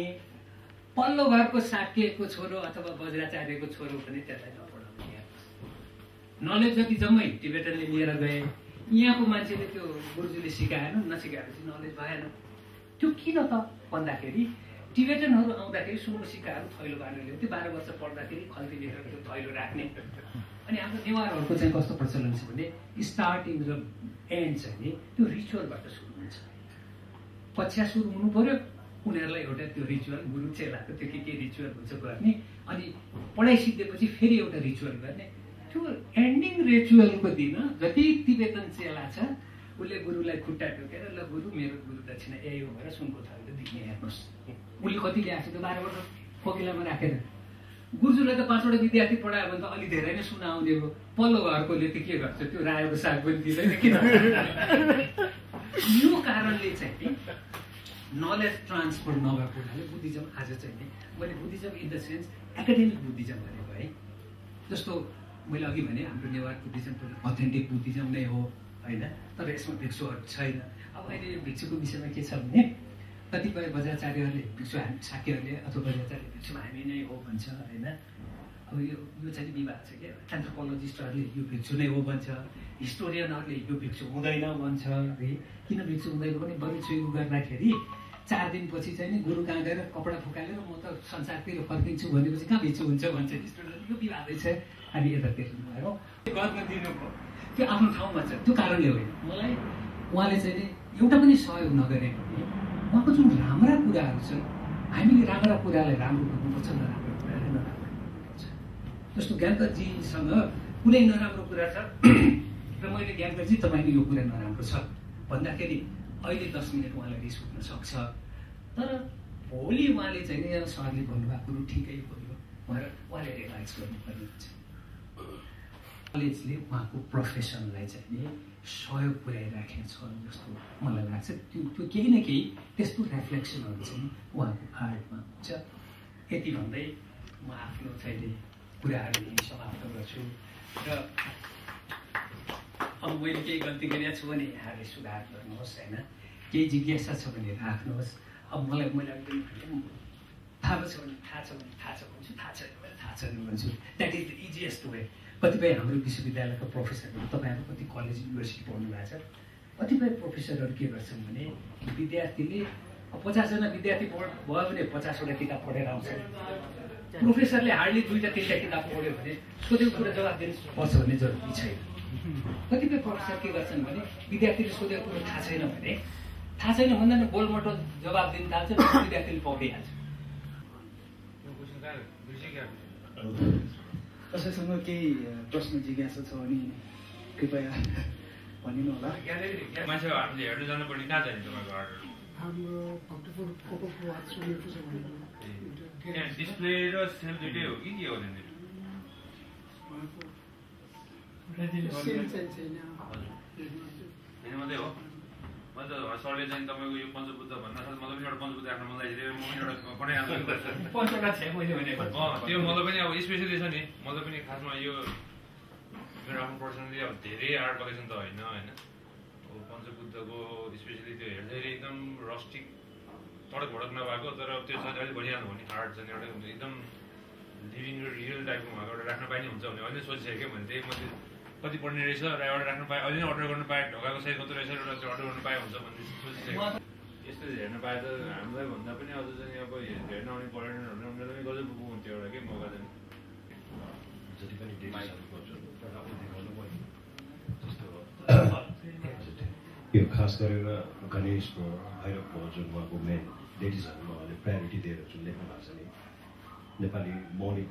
B: पल्लो घरको साकेको छोरो अथवा वज्राचार्यको छोरो पनि त्यसलाई नपढाउने नलेज जति जम्मै टिबेटनले लिएर गए यहाँको मान्छेले त्यो गुरुजीले सिकाएन नसिकाएपछि नलेज भएन। त्यो किन त भन्दाखेरि टिबेटनहरू आउँदाखेरि सुनको सिक्काहरू थैलो बाँडेर ल्याउँथ्यो बाह्र वर्ष पढ्दाखेरि खल्ती लेखेर त्यो थैलो राख्ने। अनि हाम्रो नेवारहरूको चाहिँ कस्तो प्रचलन छ भने स्टार्टिङ र एन्ड चाहिँ नि त्यो रिचुअलबाट सुरु हुन्छ। पछ्या सुरु हुनु पऱ्यो उनीहरूलाई एउटा त्यो रिचुअल गुरु चेलाको त्यो के के रिचुअल हुन्छ गर्ने। अनि पढाइ सिकेपछि फेरि एउटा रिचुअल गर्ने। त्यो एन्डिङ रिचुअलको दिन जति तिबेतन चेला छ उसले गुरुलाई खुट्टा टोकेर ल गुरु मेरो गुरु दक्षिणा यही हो भनेर सुनको थलो दिने हेर्नुहोस्। उसले कति ल्याएको छ त्यो बाह्र वर्ष? कोकिलामा राखेर। गुरुजुलाई त पाँचवटा विद्यार्थी पढायो भने त अलिक धेरै नै सुना आउने हो। पल्लो घरकोले त के गर्छ? त्यो रायोको साग पनि दिँदैन किन यो कारणले चाहिँ नलेज ट्रान्सफर नभएको हुनाले बुद्धिज्म आज चाहिँ नि मैले Buddhism in the sense academic Buddhism भनेको है। जस्तो मैले अघि भने हाम्रो नेवार बुद्धिज्म पनि अथेन्टिक बुद्धिज्म नै हो होइन? तर यसमा भिक्षुहरू छैन। अब अहिले भिक्षुको विषयमा के छ भने कतिपय बजाचार्यहरूले भिक्षु हामी साक्यहरूले अथवा बजाचार्य भिक्षु हामी नै हो भन्छ होइन? अब यो यो चाहिँ विवाद छ क्या। एन्थ्रोपोलोजिस्टहरूले यो भिक्षु नै हो भन्छ। हिस्टोरियनहरूले यो भिक्षु हुँदैन भन्छ है? किन भिक्षु हुँदैन भने चुइउ गर्दाखेरि चार दिनपछि चाहिँ नि गुरु कहाँ गएर कपडा फुकालेर म त संसारतिर फर्किन्छु भनेपछि कहाँ भिक्षु हुन्छ भन्छ हिस्टोरियन यो विवादै छ। हामी यतातिर भयो गर्न दिनु त्यो आफ्नो ठाउँमा छ। त्यो कारणले होइन। मलाई उहाँले चाहिँ एउटा पनि सहयोग नगरे भने उहाँको जुन राम्रा कुराहरू छन् हामीले राम्रा कुरालाई राम्रो गर्नुपर्छ नराम्रो कुरालाई नराम्रो गर्नुपर्छ जस्तो ज्ञानकजीसँग कुनै नराम्रो कुरा छ र मैले ज्ञानकजी तपाईँको यो कुरा नराम्रो छ भन्दाखेरि अहिले दस मिनट उहाँलाई रिस उठ्न सक्छ तर भोलि उहाँले चाहिँ सरले भन्नुभएको कुरो ठिकै बोल्यो भनेर उहाँले रियलाइज गर्नुपर्ने हुन्छ कलेजले उहाँको प्रोफेसनलाई चाहिँ सहयोग पुर्याइराखेको छ जस्तो मलाई लाग्छ। त्यो त्यो केही न केही त्यस्तो रिफ्लेक्सनहरू चाहिँ उहाँको आर्टमा हुन्छ। यति भन्दै म आफ्नो चाहिँ कुराहरू समाप्त गर्छु र अब मैले केही गल्ती गरेको छु भने यहाँले सुधार गर्नुहोस् होइन? केही जिज्ञासा छ भने राख्नुहोस्। अब मलाई मैले भने थाहा छ भने थाहा छ भने थाहा छ भन्छु थाहा छैन भने थाहा छैन भन्छु। That is the easiest way कतिपय हाम्रो विश्वविद्यालयका प्रोफेसरहरू तपाईँहरू कति कलेज युनिभर्सिटी पढ्नु भएको छ? कतिपय प्रोफेसरहरू के गर्छन् भने विद्यार्थीले पचासजना विद्यार्थी पढ भयो भने पचासवटा किताब पढेर आउँछ। प्रोफेसरले हार्डली दुईवटा तिनवटा किताब पढ्यो भने सोधेको कुरा जवाब दिनु पर्छ भन्ने जरुरी छैन। कतिपय प्रोफेसर के गर्छन् भने विद्यार्थीले सोधेको कुरो थाहा छैन भने थाहा छैन भन्दा नि गोलमटो जवाब दिन थाल्छ विद्यार्थीले पौडिहाल्छ।
C: कसैसँग केही प्रश्न जिज्ञासा छ भने कृपया भनिनु होला।
D: मान्छे हामीले हेर्नु जानुपर्ने कहाँ जाने तपाईँको अर्डर?
E: हाम्रो भक्तपुर कोकोको आश्रमले पूजा भनेको
D: त्यहाँ डिस्प्ले र सेल दुइटै हो कि के हो त्यहाँनिर?
E: सेल चाहिँ छैन।
D: होइन मात्रै हो। म त सरले चाहिँ तपाईँको यो पञ्चबुद्ध सक्छ मलाई पनि एउटा पञ्चबुद्ध राख्न मन लागेको म एउटा पठाइहाल्छु
B: मैले
D: त्यो मलाई पनि अब स्पेसली छ नि मलाई पनि खासमा यो मेरो आफ्नो पर्सनली अब धेरै आर्ट कलेक्सन त होइन होइन। अब पञ्चबुद्धको स्पेसली त्यो हेर्दाखेरि एकदम रस्टिक तडक भडक नभएको तर त्यो चाहिँ अलिक बढिहाल्नु भने आर्ट चाहिँ एउटा एकदम लिभिङ र रियल टाइपको भएको एउटा राख्न पाइने हुन्छ भने अहिले सोचिसकेँ भने त्यही मैले कति पढ्ने रहेछ र एउटा राख्न पाएँ अहिले नै अर्डर गर्नु पाएँ ढोकाको साइज कति रहेछ एउटा चाहिँ अर्डर गर्नु पाए हुन्छ भन्ने सोचिसकेँ यस्तो हेर्न पाए त हामीलाई भन्दा पनि अझ चाहिँ अब हेर्न आउने पर्यटनहरू उनीहरूलाई पनि गजब पुग्नु हुन्थ्यो एउटा के मौका चाहिँ
F: जति पनि यो खास गरेर गणेशको भैरवको जुन उहाँको मेन डेटिसहरूमा उहाँले प्रायोरिटी दिएर जुन लेख्नु भएको छ नि नेपाली मौलिक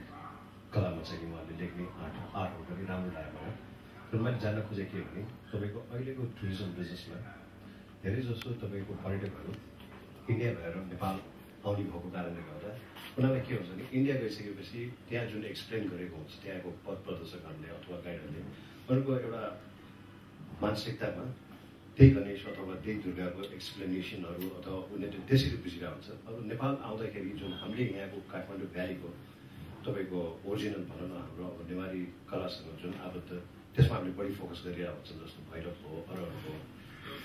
F: कलामा चाहिँ उहाँले लेख्ने आर्ट आर्टहरू पनि राम्रो लाग्यो मलाई। मैले जान्न खोजेँ के भने तपाईँको अहिलेको टुरिज्म बिजनेसमा धेरै जसो तपाईँको पर्यटकहरू इन्डिया भएर नेपाल आउने भएको कारणले गर्दा उनीहरूलाई के हुन्छ भने इन्डिया गइसकेपछि त्यहाँ जुन एक्सप्लेन गरेको हुन्छ त्यहाँको पथ प्रदर्शकहरूले अथवा गाइडहरूले उनीहरूको एउटा मानसिकतामा त्यही गणेश अथवा त्यही दुर्गाको एक्सप्लेनेसनहरू अथवा उनीहरूले त्यसरी बुझिरहेको हुन्छ। अब नेपाल आउँदाखेरि जुन हामीले यहाँको काठमाडौँ भ्यालीको तपाईँको ओरिजिनल भनौँ न हाम्रो अब नेवारी कलासँग जुन आबद्ध त्यसमा हामीले बढी फोकस गरिरहेको हुन्छ जस्तो भैरव हो अरहर हो।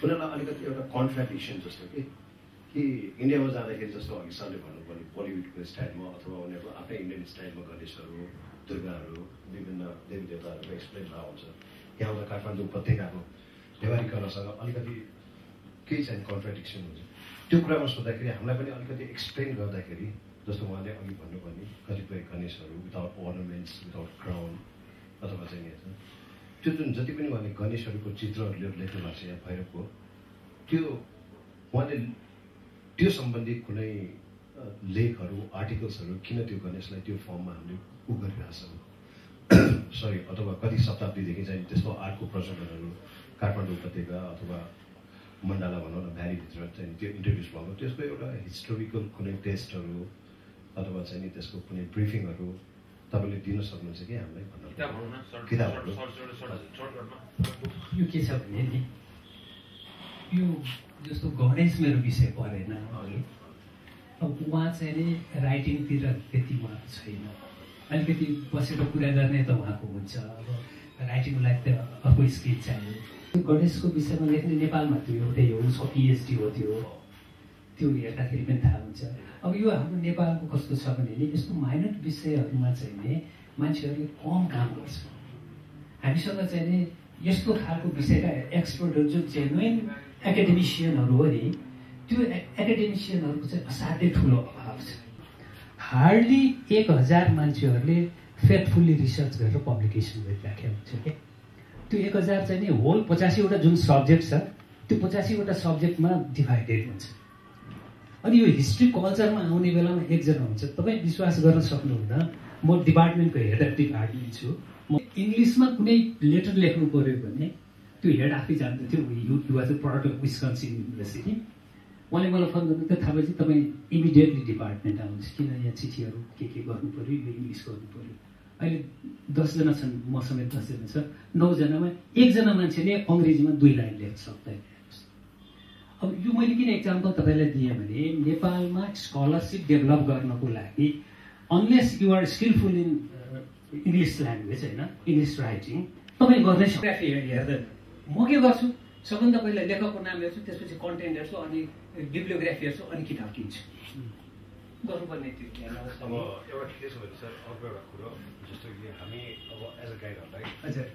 F: उनीहरूलाई अलिकति एउटा कन्ट्राडिक्सन जस्तो कि कि इन्डियामा जाँदाखेरि जस्तो अघि सरले भन्नुभयो बलिउडको स्टाइलमा अथवा उनीहरूको आफ्नै इन्डियन स्टाइलमा गणेशहरू दुर्गाहरू विभिन्न देवी देवताहरूको एक्सप्लेन भएको हुन्छ। यहाँ आउँदा काठमाडौँ उपत्यकाको नेवारी कलासँग अलिकति केही चाहिँ कन्ट्राडिक्सन हुन्छ। त्यो कुरामा सोद्धाखेरि हामीलाई पनि अलिकति एक्सप्लेन गर्दाखेरि जस्तो उहाँले अघि भन्नुभयो नि कतिपय गणेशहरू विदाउट अर्नमेन्ट्स विदाउट क्राउन अथवा चाहिँ त्यो जुन जति पनि उहाँले गणेशहरूको चित्रहरू लेख्नु भएको छ यहाँ भैरवको त्यो उहाँले त्यो सम्बन्धी कुनै लेखहरू आर्टिकल्सहरू किन त्यो गणेशलाई त्यो फर्ममा हामीले उ गरिरहेछौँ? सरी अथवा कति शताब्दीदेखि चाहिँ त्यस्तो आर्टको प्रचलनहरू काठमाडौँ उपत्यका अथवा मण्डला भनौँ न भ्यालीभित्र चाहिँ त्यो इन्ट्रोड्युस भएको त्यसको एउटा हिस्टोरिकल कुनै टेस्टहरू अथवा चाहिँ नि त्यसको कुनै ब्रिफिङहरू तपाईँले दिन सक्नुहुन्छ कि हामीलाई भन्नु
D: किताबहरू न सर्ट
F: किताबहरू
D: सर्ट सर्ट सर्ट सर्टकटमा
B: यो के छ भने नि यो जस्तो गणेश मेरो विषय परेन अघि अब उहाँ चाहिँ नि राइटिङतिर त्यति उहाँको छैन। अलिकति बसेर कुरा गर्ने त उहाँको हुन्छ अब राइटिङलाई त अर्को स्किल चाहियो। त्यो गणेशको विषयमा लेख्ने नेपालमा त्यो एउटै हो उसको पिएचडी हो त्यो। त्यो हेर्दाखेरि पनि थाहा हुन्छ। अब यो हाम्रो नेपालको कस्तो छ भने नि यस्तो माइनर विषयहरूमा चाहिँ नि मान्छेहरूले कम काम गर्छ। हामीसँग चाहिँ नि यस्तो खालको विषयका एक्सपर्टहरू जो जेन्युन एकाडेमिसियनहरू हो नि त्यो एकाडेमिसियनहरूको चाहिँ असाध्यै ठुलो अभाव छ। हार्डली एक हजार मान्छेहरूले फेथफुल्ली रिसर्च गरेर पब्लिकेसन गरिराखेको हुन्छ क्या। त्यो एक हजार चाहिँ नि होल पचासीवटा जुन सब्जेक्ट छ त्यो पचासीवटा सब्जेक्टमा डिभाइडेड हुन्छ। अनि यो हिस्ट्री कल्चरमा आउने बेलामा एकजना हुन्छ। तपाईँ विश्वास गर्न सक्नुहुन्न। म डिपार्टमेन्टको हेड अफ डिपार्टमेन्ट छु। म इङ्ग्लिसमा कुनै लेटर लेख्नु पऱ्यो भने त्यो हेड आफै जान्दथ्यो। A product of Wisconsin university उहाँले मलाई फोन गर्नु त्यो थाहा भएपछि तपाईँ इमिडिएटली डिपार्टमेन्ट आउनुहोस्। किन यहाँ चिठीहरू के के गर्नु पऱ्यो यो इङ्ग्लिस गर्नु पऱ्यो। अहिले दसजना छन् म समेत दसजना छ। नौजनामा एकजना मान्छेले अङ्ग्रेजीमा दुई लाइन लेख्न सक्दैन अब यो मैले किन इक्जाम्पल तपाईँलाई दिएँ भने नेपालमा स्कलरसिप डेभलप गर्नको लागि unless you're skillful in English language होइन इङ्ग्लिस राइटिङ तपाईँ गर्नै सक्राफी हेर्दैन म के गर्छु? सबभन्दा पहिला लेखकको नाम हेर्छु त्यसपछि कन्टेन्ट हेर्छु अनि बिब्लियोग्राफी हेर्छु अनि किताब किन्छु। गर्नुपर्ने त्यो
F: अब। एउटा के छ भने सर अर्को एउटा कुरो जस्तो कि हामी अब एज अ गाइडहरूलाई
B: हजुर।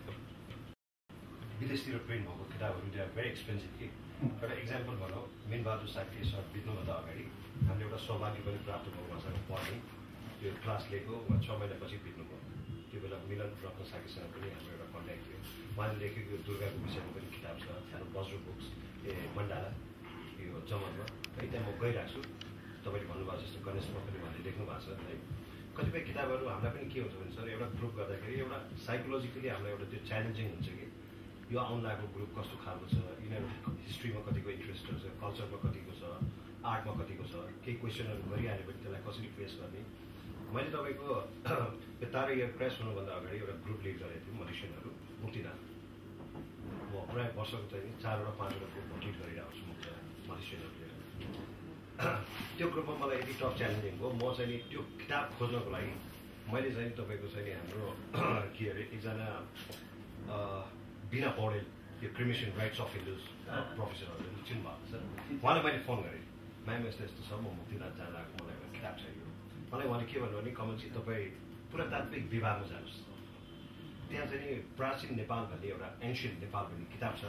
F: विदेशतिर प्रिन्ट भएको किताबहरू भेरी एक्सपेन्सिभ कि? एउटा इक्जाम्पल भनौँ। मिनबहादुर साक्य सर बित्नुभन्दा अगाडि हामीले एउटा सौभाग्य पनि प्राप्त भयो उहाँसँग पढ्ने त्यो क्लास लिएको उहाँ छ महिनापछि बित्नुभयो। त्यो बेला मिलन रत्न साकीसँग पनि हाम्रो एउटा कन्ट्याक्ट थियो। उहाँले लेखेको दुर्गाको विषयमा पनि किताब छ। हाम्रो बज्र बुक्स ए मण्डाला यो जमनमा। है त्यहाँ म गइरहेको छु। तपाईँले भन्नुभएको जस्तो गणेशमा पनि उहाँले लेख्नु भएको छ है। कतिपय किताबहरू हामीलाई पनि के हुन्छ भने सर एउटा ग्रुप गर्दाखेरि एउटा साइकोलोजिकली हामीलाई एउटा त्यो च्यालेन्जिङ हुन्छ कि। यो आउनु ग्रुप कस्तो खालको छ? यिनीहरू हिस्ट्रीमा कतिको इन्ट्रेस्टहरू छ कल्चरमा कतिको छ आर्टमा कतिको छ? केही क्वेसनहरू गरिहाल्यो भने त्यसलाई कसरी फेस गर्ने? मैले तपाईँको यो तारा इयर प्रेस हुनुभन्दा अगाडि एउटा ग्रुप लिड गरेको थिएँ मलेसियनहरू मुक्तिनाथ। म प्रायः वर्षको चाहिँ चारवटा पाँचवटा ग्रुप लिड गरिरहेको छु मुक्त मलेसियनहरूले त्यो ग्रुपमा मलाई यति टफ च्यालेन्जिङ भयो। म चाहिँ त्यो किताब खोज्नको लागि मैले चाहिँ तपाईँको चाहिँ हाम्रो के अरे एकजना बिना पौडेल यो क्रिमेसन राइट्स अफ हिन्दुज प्रोफेसरहरूले चिन्नु भएको छ उहाँलाई मैले फोन गरेँ। म्याम यस्तो यस्तो छ म मुक्तिनाथ जान आएको मलाई एउटा किताब चाहियो। मलाई उहाँले के भन्नु भने कमलजी तपाईँ पुरातात्विक विभागमा जानुहोस्। त्यहाँ चाहिँ नि प्राचीन नेपाल भन्ने एउटा एन्सियन्ट नेपाल भन्ने किताब छ।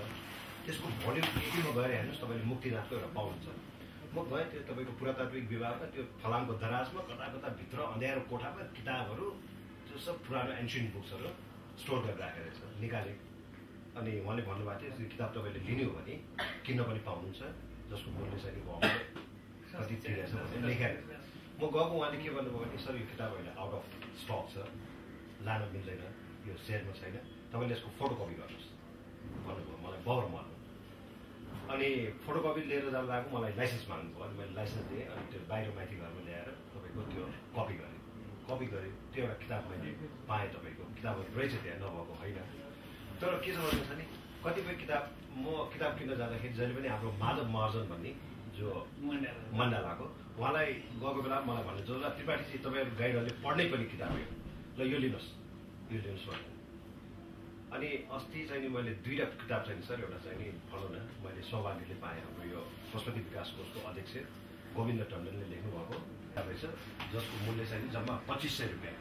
F: त्यसको भोल्युम एटीमा गएर हेर्नुहोस् तपाईँले मुक्तिनाथको एउटा पाउनुहुन्छ म गएँ त्यो तपाईँको पुरातात्विक विभागमा त्यो फलामको दराजमा कता कता भित्र अँध्यारो कोठामा किताबहरू त्यो सब पुरानो एन्सियन्ट बुक्सहरू स्टोर गरेर राखेको रहेछ निकालेँ। अनि उहाँले भन्नुभएको थियो यो किताब तपाईँले लिने हो भने किन्न पनि पाउनुहुन्छ जसको मूल्य चाहिँ कति तिरेछ लेखाएको म गएको उहाँले के भन्नुभयो भने सर यो किताब अहिले आउट अफ स्टक छ लान मिल्दैन यो सेयरमा छैन तपाईँले यसको फोटोकपी गर्नुहोस्। भन्नुभयो मलाई बगर मार्नु। अनि फोटोकपी लिएर जाँदा आएको मलाई लाइसेन्स माग्नुभयो अनि मैले लाइसेन्स दिएँ अनि त्यो बाहिर माथि घरमा ल्याएर तपाईँको त्यो कपी गरेँ कपी गरेँ त्यो एउटा किताब मैले पाएँ तपाईँको। किताबहरू रहेछ त्यहाँ नभएको होइन। तर के छ भन्नु छ नि कतिपय किताब म किताब किन्न जाँदाखेरि जहिले पनि हाम्रो माधव महर्जन भन्ने जो
B: मण्डला।
F: मण्डलाको उहाँलाई गएको बेला मलाई भन्नु जोला त्रिपाठी चाहिँ तपाईँहरू गाइडहरूले पढ्नै पनि किताब हो। ल यो लिनुहोस्। यो लिनुहोस् भन्नु अनि अस्ति चाहिँ नि मैले दुईवटा किताब चाहिँ सर एउटा चाहिँ नि भनौँ न मैले सौभाग्यले पाएँ हाम्रो यो संस्कृति विकास कोषको अध्यक्ष गोविन्द टन्डनले लेख्नुभएको। किताब रहेछ जसको मूल्य चाहिँ नि जम्मा पच्चिस सय रुपियाँ।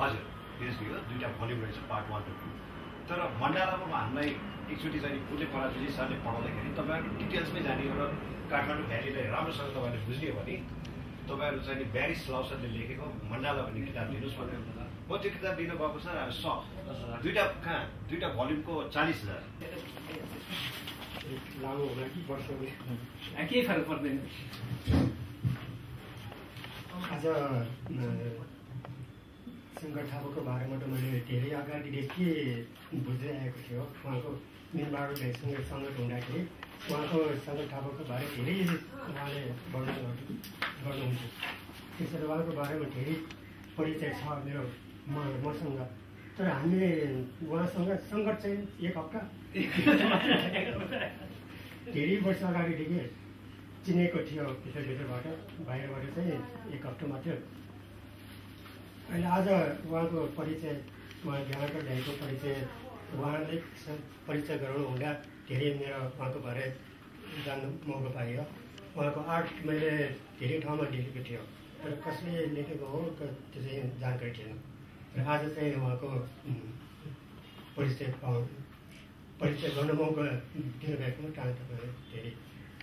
F: हजुर। हो दुईवटा भल्युम रहेछ पार्ट वान र टू तर मण्डलामा हामीलाई एकचोटि चाहिँ पुण्य पराजुली सरले पढाउँदाखेरि तपाईँहरू डिटेल्समै जाने र काठमाडौँ भ्यालीलाई राम्रोसँग तपाईँहरूले बुझ्ने हो भने तपाईँहरू चाहिँ नि ब्यारिस लाउसरले लेखेको मण्डला भन्ने किताब लिनुहोस् भनेर। म त्यो किताब लिन गएको सर अब सक दुईवटा कहाँ दुईवटा भल्युमको चालिस हजार।
A: लामो होला कि वर्ष
B: केही फरक पर्दैन।
E: आज शङ्कर थापाको बारेमा त मैले धेरै अगाडिदेखि बुझ्दै आएको थियो। उहाँको भाइसँग सङ्गत हुँदाखेरि उहाँको शङ्कर थापाको बारे धेरै उहाँले गर्नु गर्नुहुन्थ्यो। त्यसरी उहाँको बारेमा धेरै परिचय छ मेरो म मसँग। तर हामीले उहाँसँग सङ्गत चाहिँ एक हप्ता धेरै वर्ष अगाडिदेखि चिनेको थियो। भित्रभित्रबाट बाहिरबाट चाहिँ एक हप्ता मात्र अहिले आज उहाँको परिचय उहाँ ज्ञानकर दाईको परिचय उहाँले परिचय गराउनु हुँदा धेरै मेरो उहाँको बारे जान्नु मौका पाइयो। उहाँको आर्ट मैले धेरै ठाउँमा लेखेको थियो। तर कसले लेखेको हो त्यो चाहिँ जानकारी थिएन। र आज चाहिँ उहाँको परिचय पाउ परिचय गर्न मौका दिनुभएकोमा टाढा तपाईँले धेरै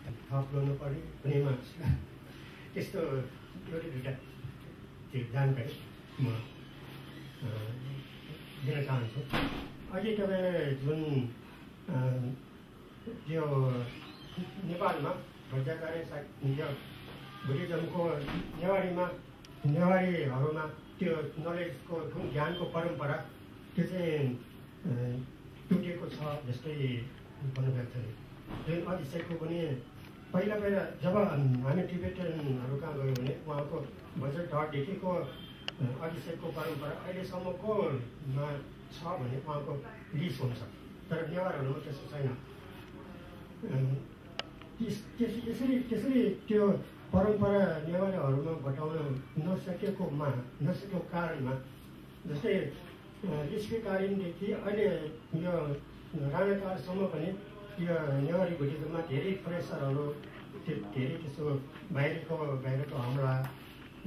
E: थप गर्नुपर्ने कुनैमा त्यस्तो एउटा दुइटा जानकारी। म दिन चाहन्छु अहिले तपाईँले जुन यो नेपालमा भ्रष्टाचारी यो बुद्धिज्मको नेवारीमा नेवारीहरूमा त्यो नलेजको जुन ज्ञानको परम्परा त्यो चाहिँ टुटेको छ जस्तै भन्नुभएको छ जुन अभिषेकको पनि पहिला पहिला जब हामी टिबेटनहरू कहाँ गयौँ भने उहाँको बजेट ढटदेखिको अभिषेकको परम्परा अहिलेसम्मको मा छ भने उहाँको लिस हुन्छ। तर नेवारहरूमा त्यस्तो छैन। त्यस- त्यस- यसरी त्यसरी त्यो परम्परा नेवारहरूमा घटाउन नसकेकोमा नसकेको कारणमा जस्तै निष्कृकालीनदेखि अहिले यो राणाकालसम्म पनि यो नेवारी भुटिकोमा धेरै प्रेसरहरू धेरै त्यस्तो बाहिरको बाहिरको हमला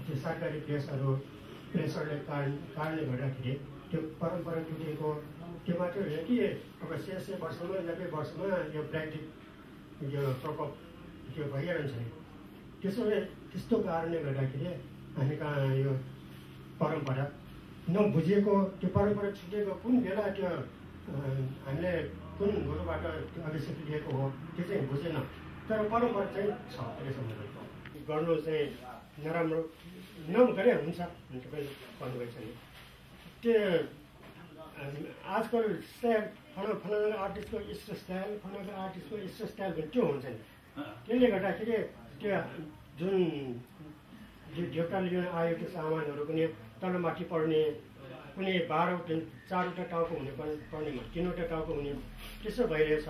E: त्यो सरकारी प्रेसहरू प्रेसरले कारण कारणले गर्दाखेरि त्यो परम्परा टुटेको त्यो मात्रै होइन कि अब सय वर्षमा नब्बे वर्षमा यो प्राकृतिक यो प्रकोप त्यो भइरहन्छ त्यसोले त्यस्तो कारणले गर्दाखेरि हामी कहाँ यो परम्परा नबुझेको त्यो परम्परा छुटेको कुन बेला त्यो हामीले कुन गुरुबाट त्यो अभिषेक लिएको हो त्यो चाहिँ बुझेन। तर परम्परा चाहिँ छ अहिलेसम्म। गर्नु चाहिँ नराम्रो। नगरे हुन्छ भने तपाईँले भन्नुभएको छ नि त्यो आजकल स्टाइल फला फलाना आर्टिस्टको यस्तो स्टाइल फलाना आर्टिस्टको यस्तो स्टाइल भने त्यो हुन्छ नि त्यसले गर्दाखेरि त्यो जुन जो देउता लिन आयो त्यो सामानहरू पनि तलमाथि पर्ने कुनै बाह्रवटा चारवटा टाउको हुने पर्ने पर्नेमा तिनवटा टाउको हुने त्यसो भइरहेछ।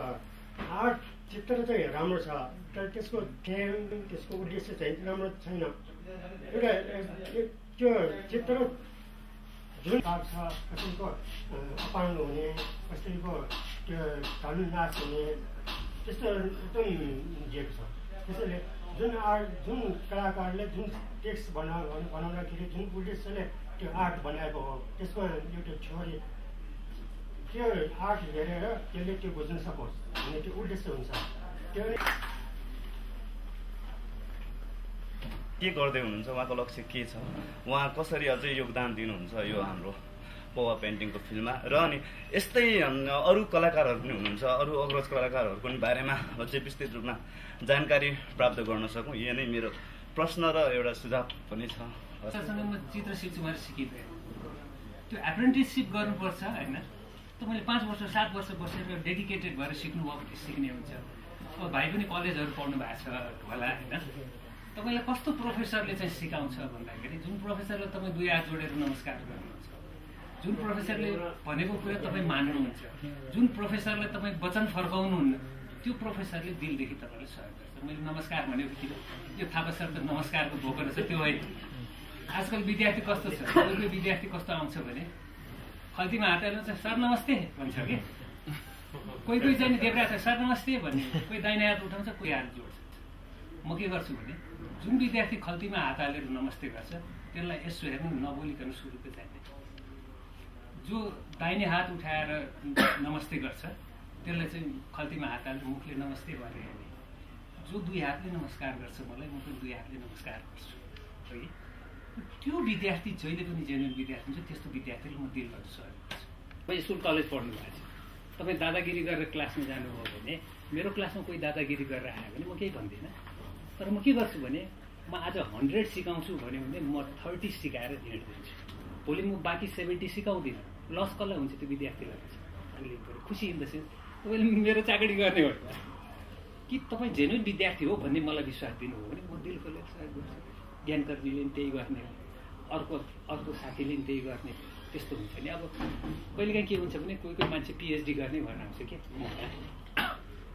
E: आर्ट चित्र चाहिँ राम्रो छ तर त्यसको टेम त्यसको उद्देश्य चाहिँ राम्रो छैन। एउटा त्यो चित्र जुन भाग छ कसैको अपाङ्ग हुने कसैको त्यो धनु नाच हुने त्यस्तो एकदम दिएको छ त्यसैले जुन आर्ट जुन कलाकारले जुन टेक्स्ट बना बनाउँदाखेरि जुन उद्देश्यले त्यो आर्ट बनाएको हो त्यसमा एउटा छोरी त्यो आर्ट हेरेर त्यसले त्यो बुझ्न सकोस् भन्ने त्यो उद्देश्य हुन्छ त्यो नै
G: के गर्दै हुनुहुन्छ? उहाँको लक्ष्य के छ? उहाँ कसरी अझै योगदान दिनुहुन्छ यो हाम्रो पौवा पेन्टिङको फिल्डमा? र अनि यस्तै अरू कलाकारहरू पनि हुनुहुन्छ। अरू अग्रज कलाकारहरूको पनि बारेमा अझै विस्तृत रूपमा जानकारी प्राप्त गर्न सकौँ। यो नै मेरो प्रश्न र एउटा सुझाव पनि छ।
B: चित्र सिकिँदैन त्यो एप्रेन्टिससिप गर्नुपर्छ होइन? तपाईँले पाँच वर्ष सात वर्ष बसेर डेडिकेटेड भएर सिक्नुभयो सिक्ने हुन्छ। अब भाइ पनि कलेजहरू पढ्नु भएको छ होला होइन? तपाईँलाई कस्तो प्रोफेसरले चाहिँ सिकाउँछ भन्दाखेरि जुन प्रोफेसरले तपाईँ दुई हात जोडेर नमस्कार गर्नुहुन्छ जुन प्रोफेसरले भनेको कुरा तपाईँ मान्नुहुन्छ जुन प्रोफेसरले तपाईँ वचन फर्काउनुहुन्न त्यो प्रोफेसरले दिलदेखि तपाईँले सहयोग गर्छ। मैले नमस्कार भनेको किन यो थापा सर त नमस्कारको भोको रहेछ त्यो होइन। आजकल विद्यार्थी कस्तो छ? कोही विद्यार्थी कस्तो आउँछ भने खल्तीमा हात हाल्नु चाहिँ सर नमस्ते भन्छ कि? कोही कोही चाहिँ देब्रा छ सर नमस्ते भन्ने। कोही दाहिने हात उठाउँछ कोही हात जोड्छ। म के गर्छु भने जुन विद्यार्थी खल्तीमा हात हालेर नमस्ते गर्छ। त्यसलाई यसो हेर्नु नबोलिकन सुरुको चाहिने जो दाहिने हात उठाएर नमस्ते गर्छ त्यसलाई चाहिँ खल्तीमा हात हालेर मुखले नमस्ते भनेर हेर्ने। जो दुई हातले नमस्कार गर्छ मलाई म पनि दुई हातले नमस्कार गर्छु। है? त्यो विद्यार्थी जहिले पनि जेन्युन विद्यार्थी हुन्छ त्यस्तो विद्यार्थीले म दिलबाट सहयोग गर्छु। म स्कुल कलेज पढ्नु भएको छ। तपाईँ दादागिरी गरेर क्लासमा जानुभयो भने मेरो क्लासमा कोही दादागिरी गरेर आयो भने म केही भन्दिनँ। तर म के गर्छु भने म आज हन्ड्रेड सिकाउँछु भन्यो भने म थर्टी सिकाएर हिँड दिन्छु भोलि म बाँकी सेभेन्टी सिकाउँदिनँ। लस कसलाई हुन्छ त्यो विद्यार्थीलाई हुन्छ। खुसी इन द सेन्स तपाईँले मेरो चाकरी गर्ने हो। कि तपाईँ जेन्युन विद्यार्थी हो भन्ने मलाई विश्वास दिनुभयो भने म दिलकोले सहयोग गर्छु। ज्ञानकर्मीले पनि त्यही गर्ने अर्को अर्को साथीले पनि त्यही गर्ने त्यस्तो हुन्छ नि। अब कहिलेकाहीँ के हुन्छ भने कोही कोही मान्छे पिएचडी गर्ने भएर आउँछ कि?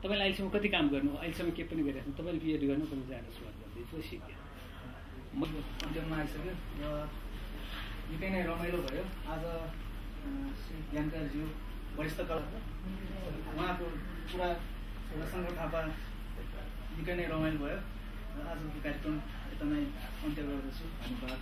B: तपाईँले अहिलेसम्म कति काम गर्नु? अहिलेसम्म के पनि गरिरहेको छ तपाईँले पिएचडी गर्नु तपाईँ जान सुरुवात गरिदिन्छु सिक्यो।
C: अन्त्यमा आइसक्यो र निकै नै रमाइलो भयो। आज श्री ज्ञानकारज्यू वरिष्ठ कला उहाँको पुरा शङ्कर थापा निकै नै रमाइलो भयो। र आजको कार्यक्रम नै अन्त्य गर्दछु। धन्यवाद।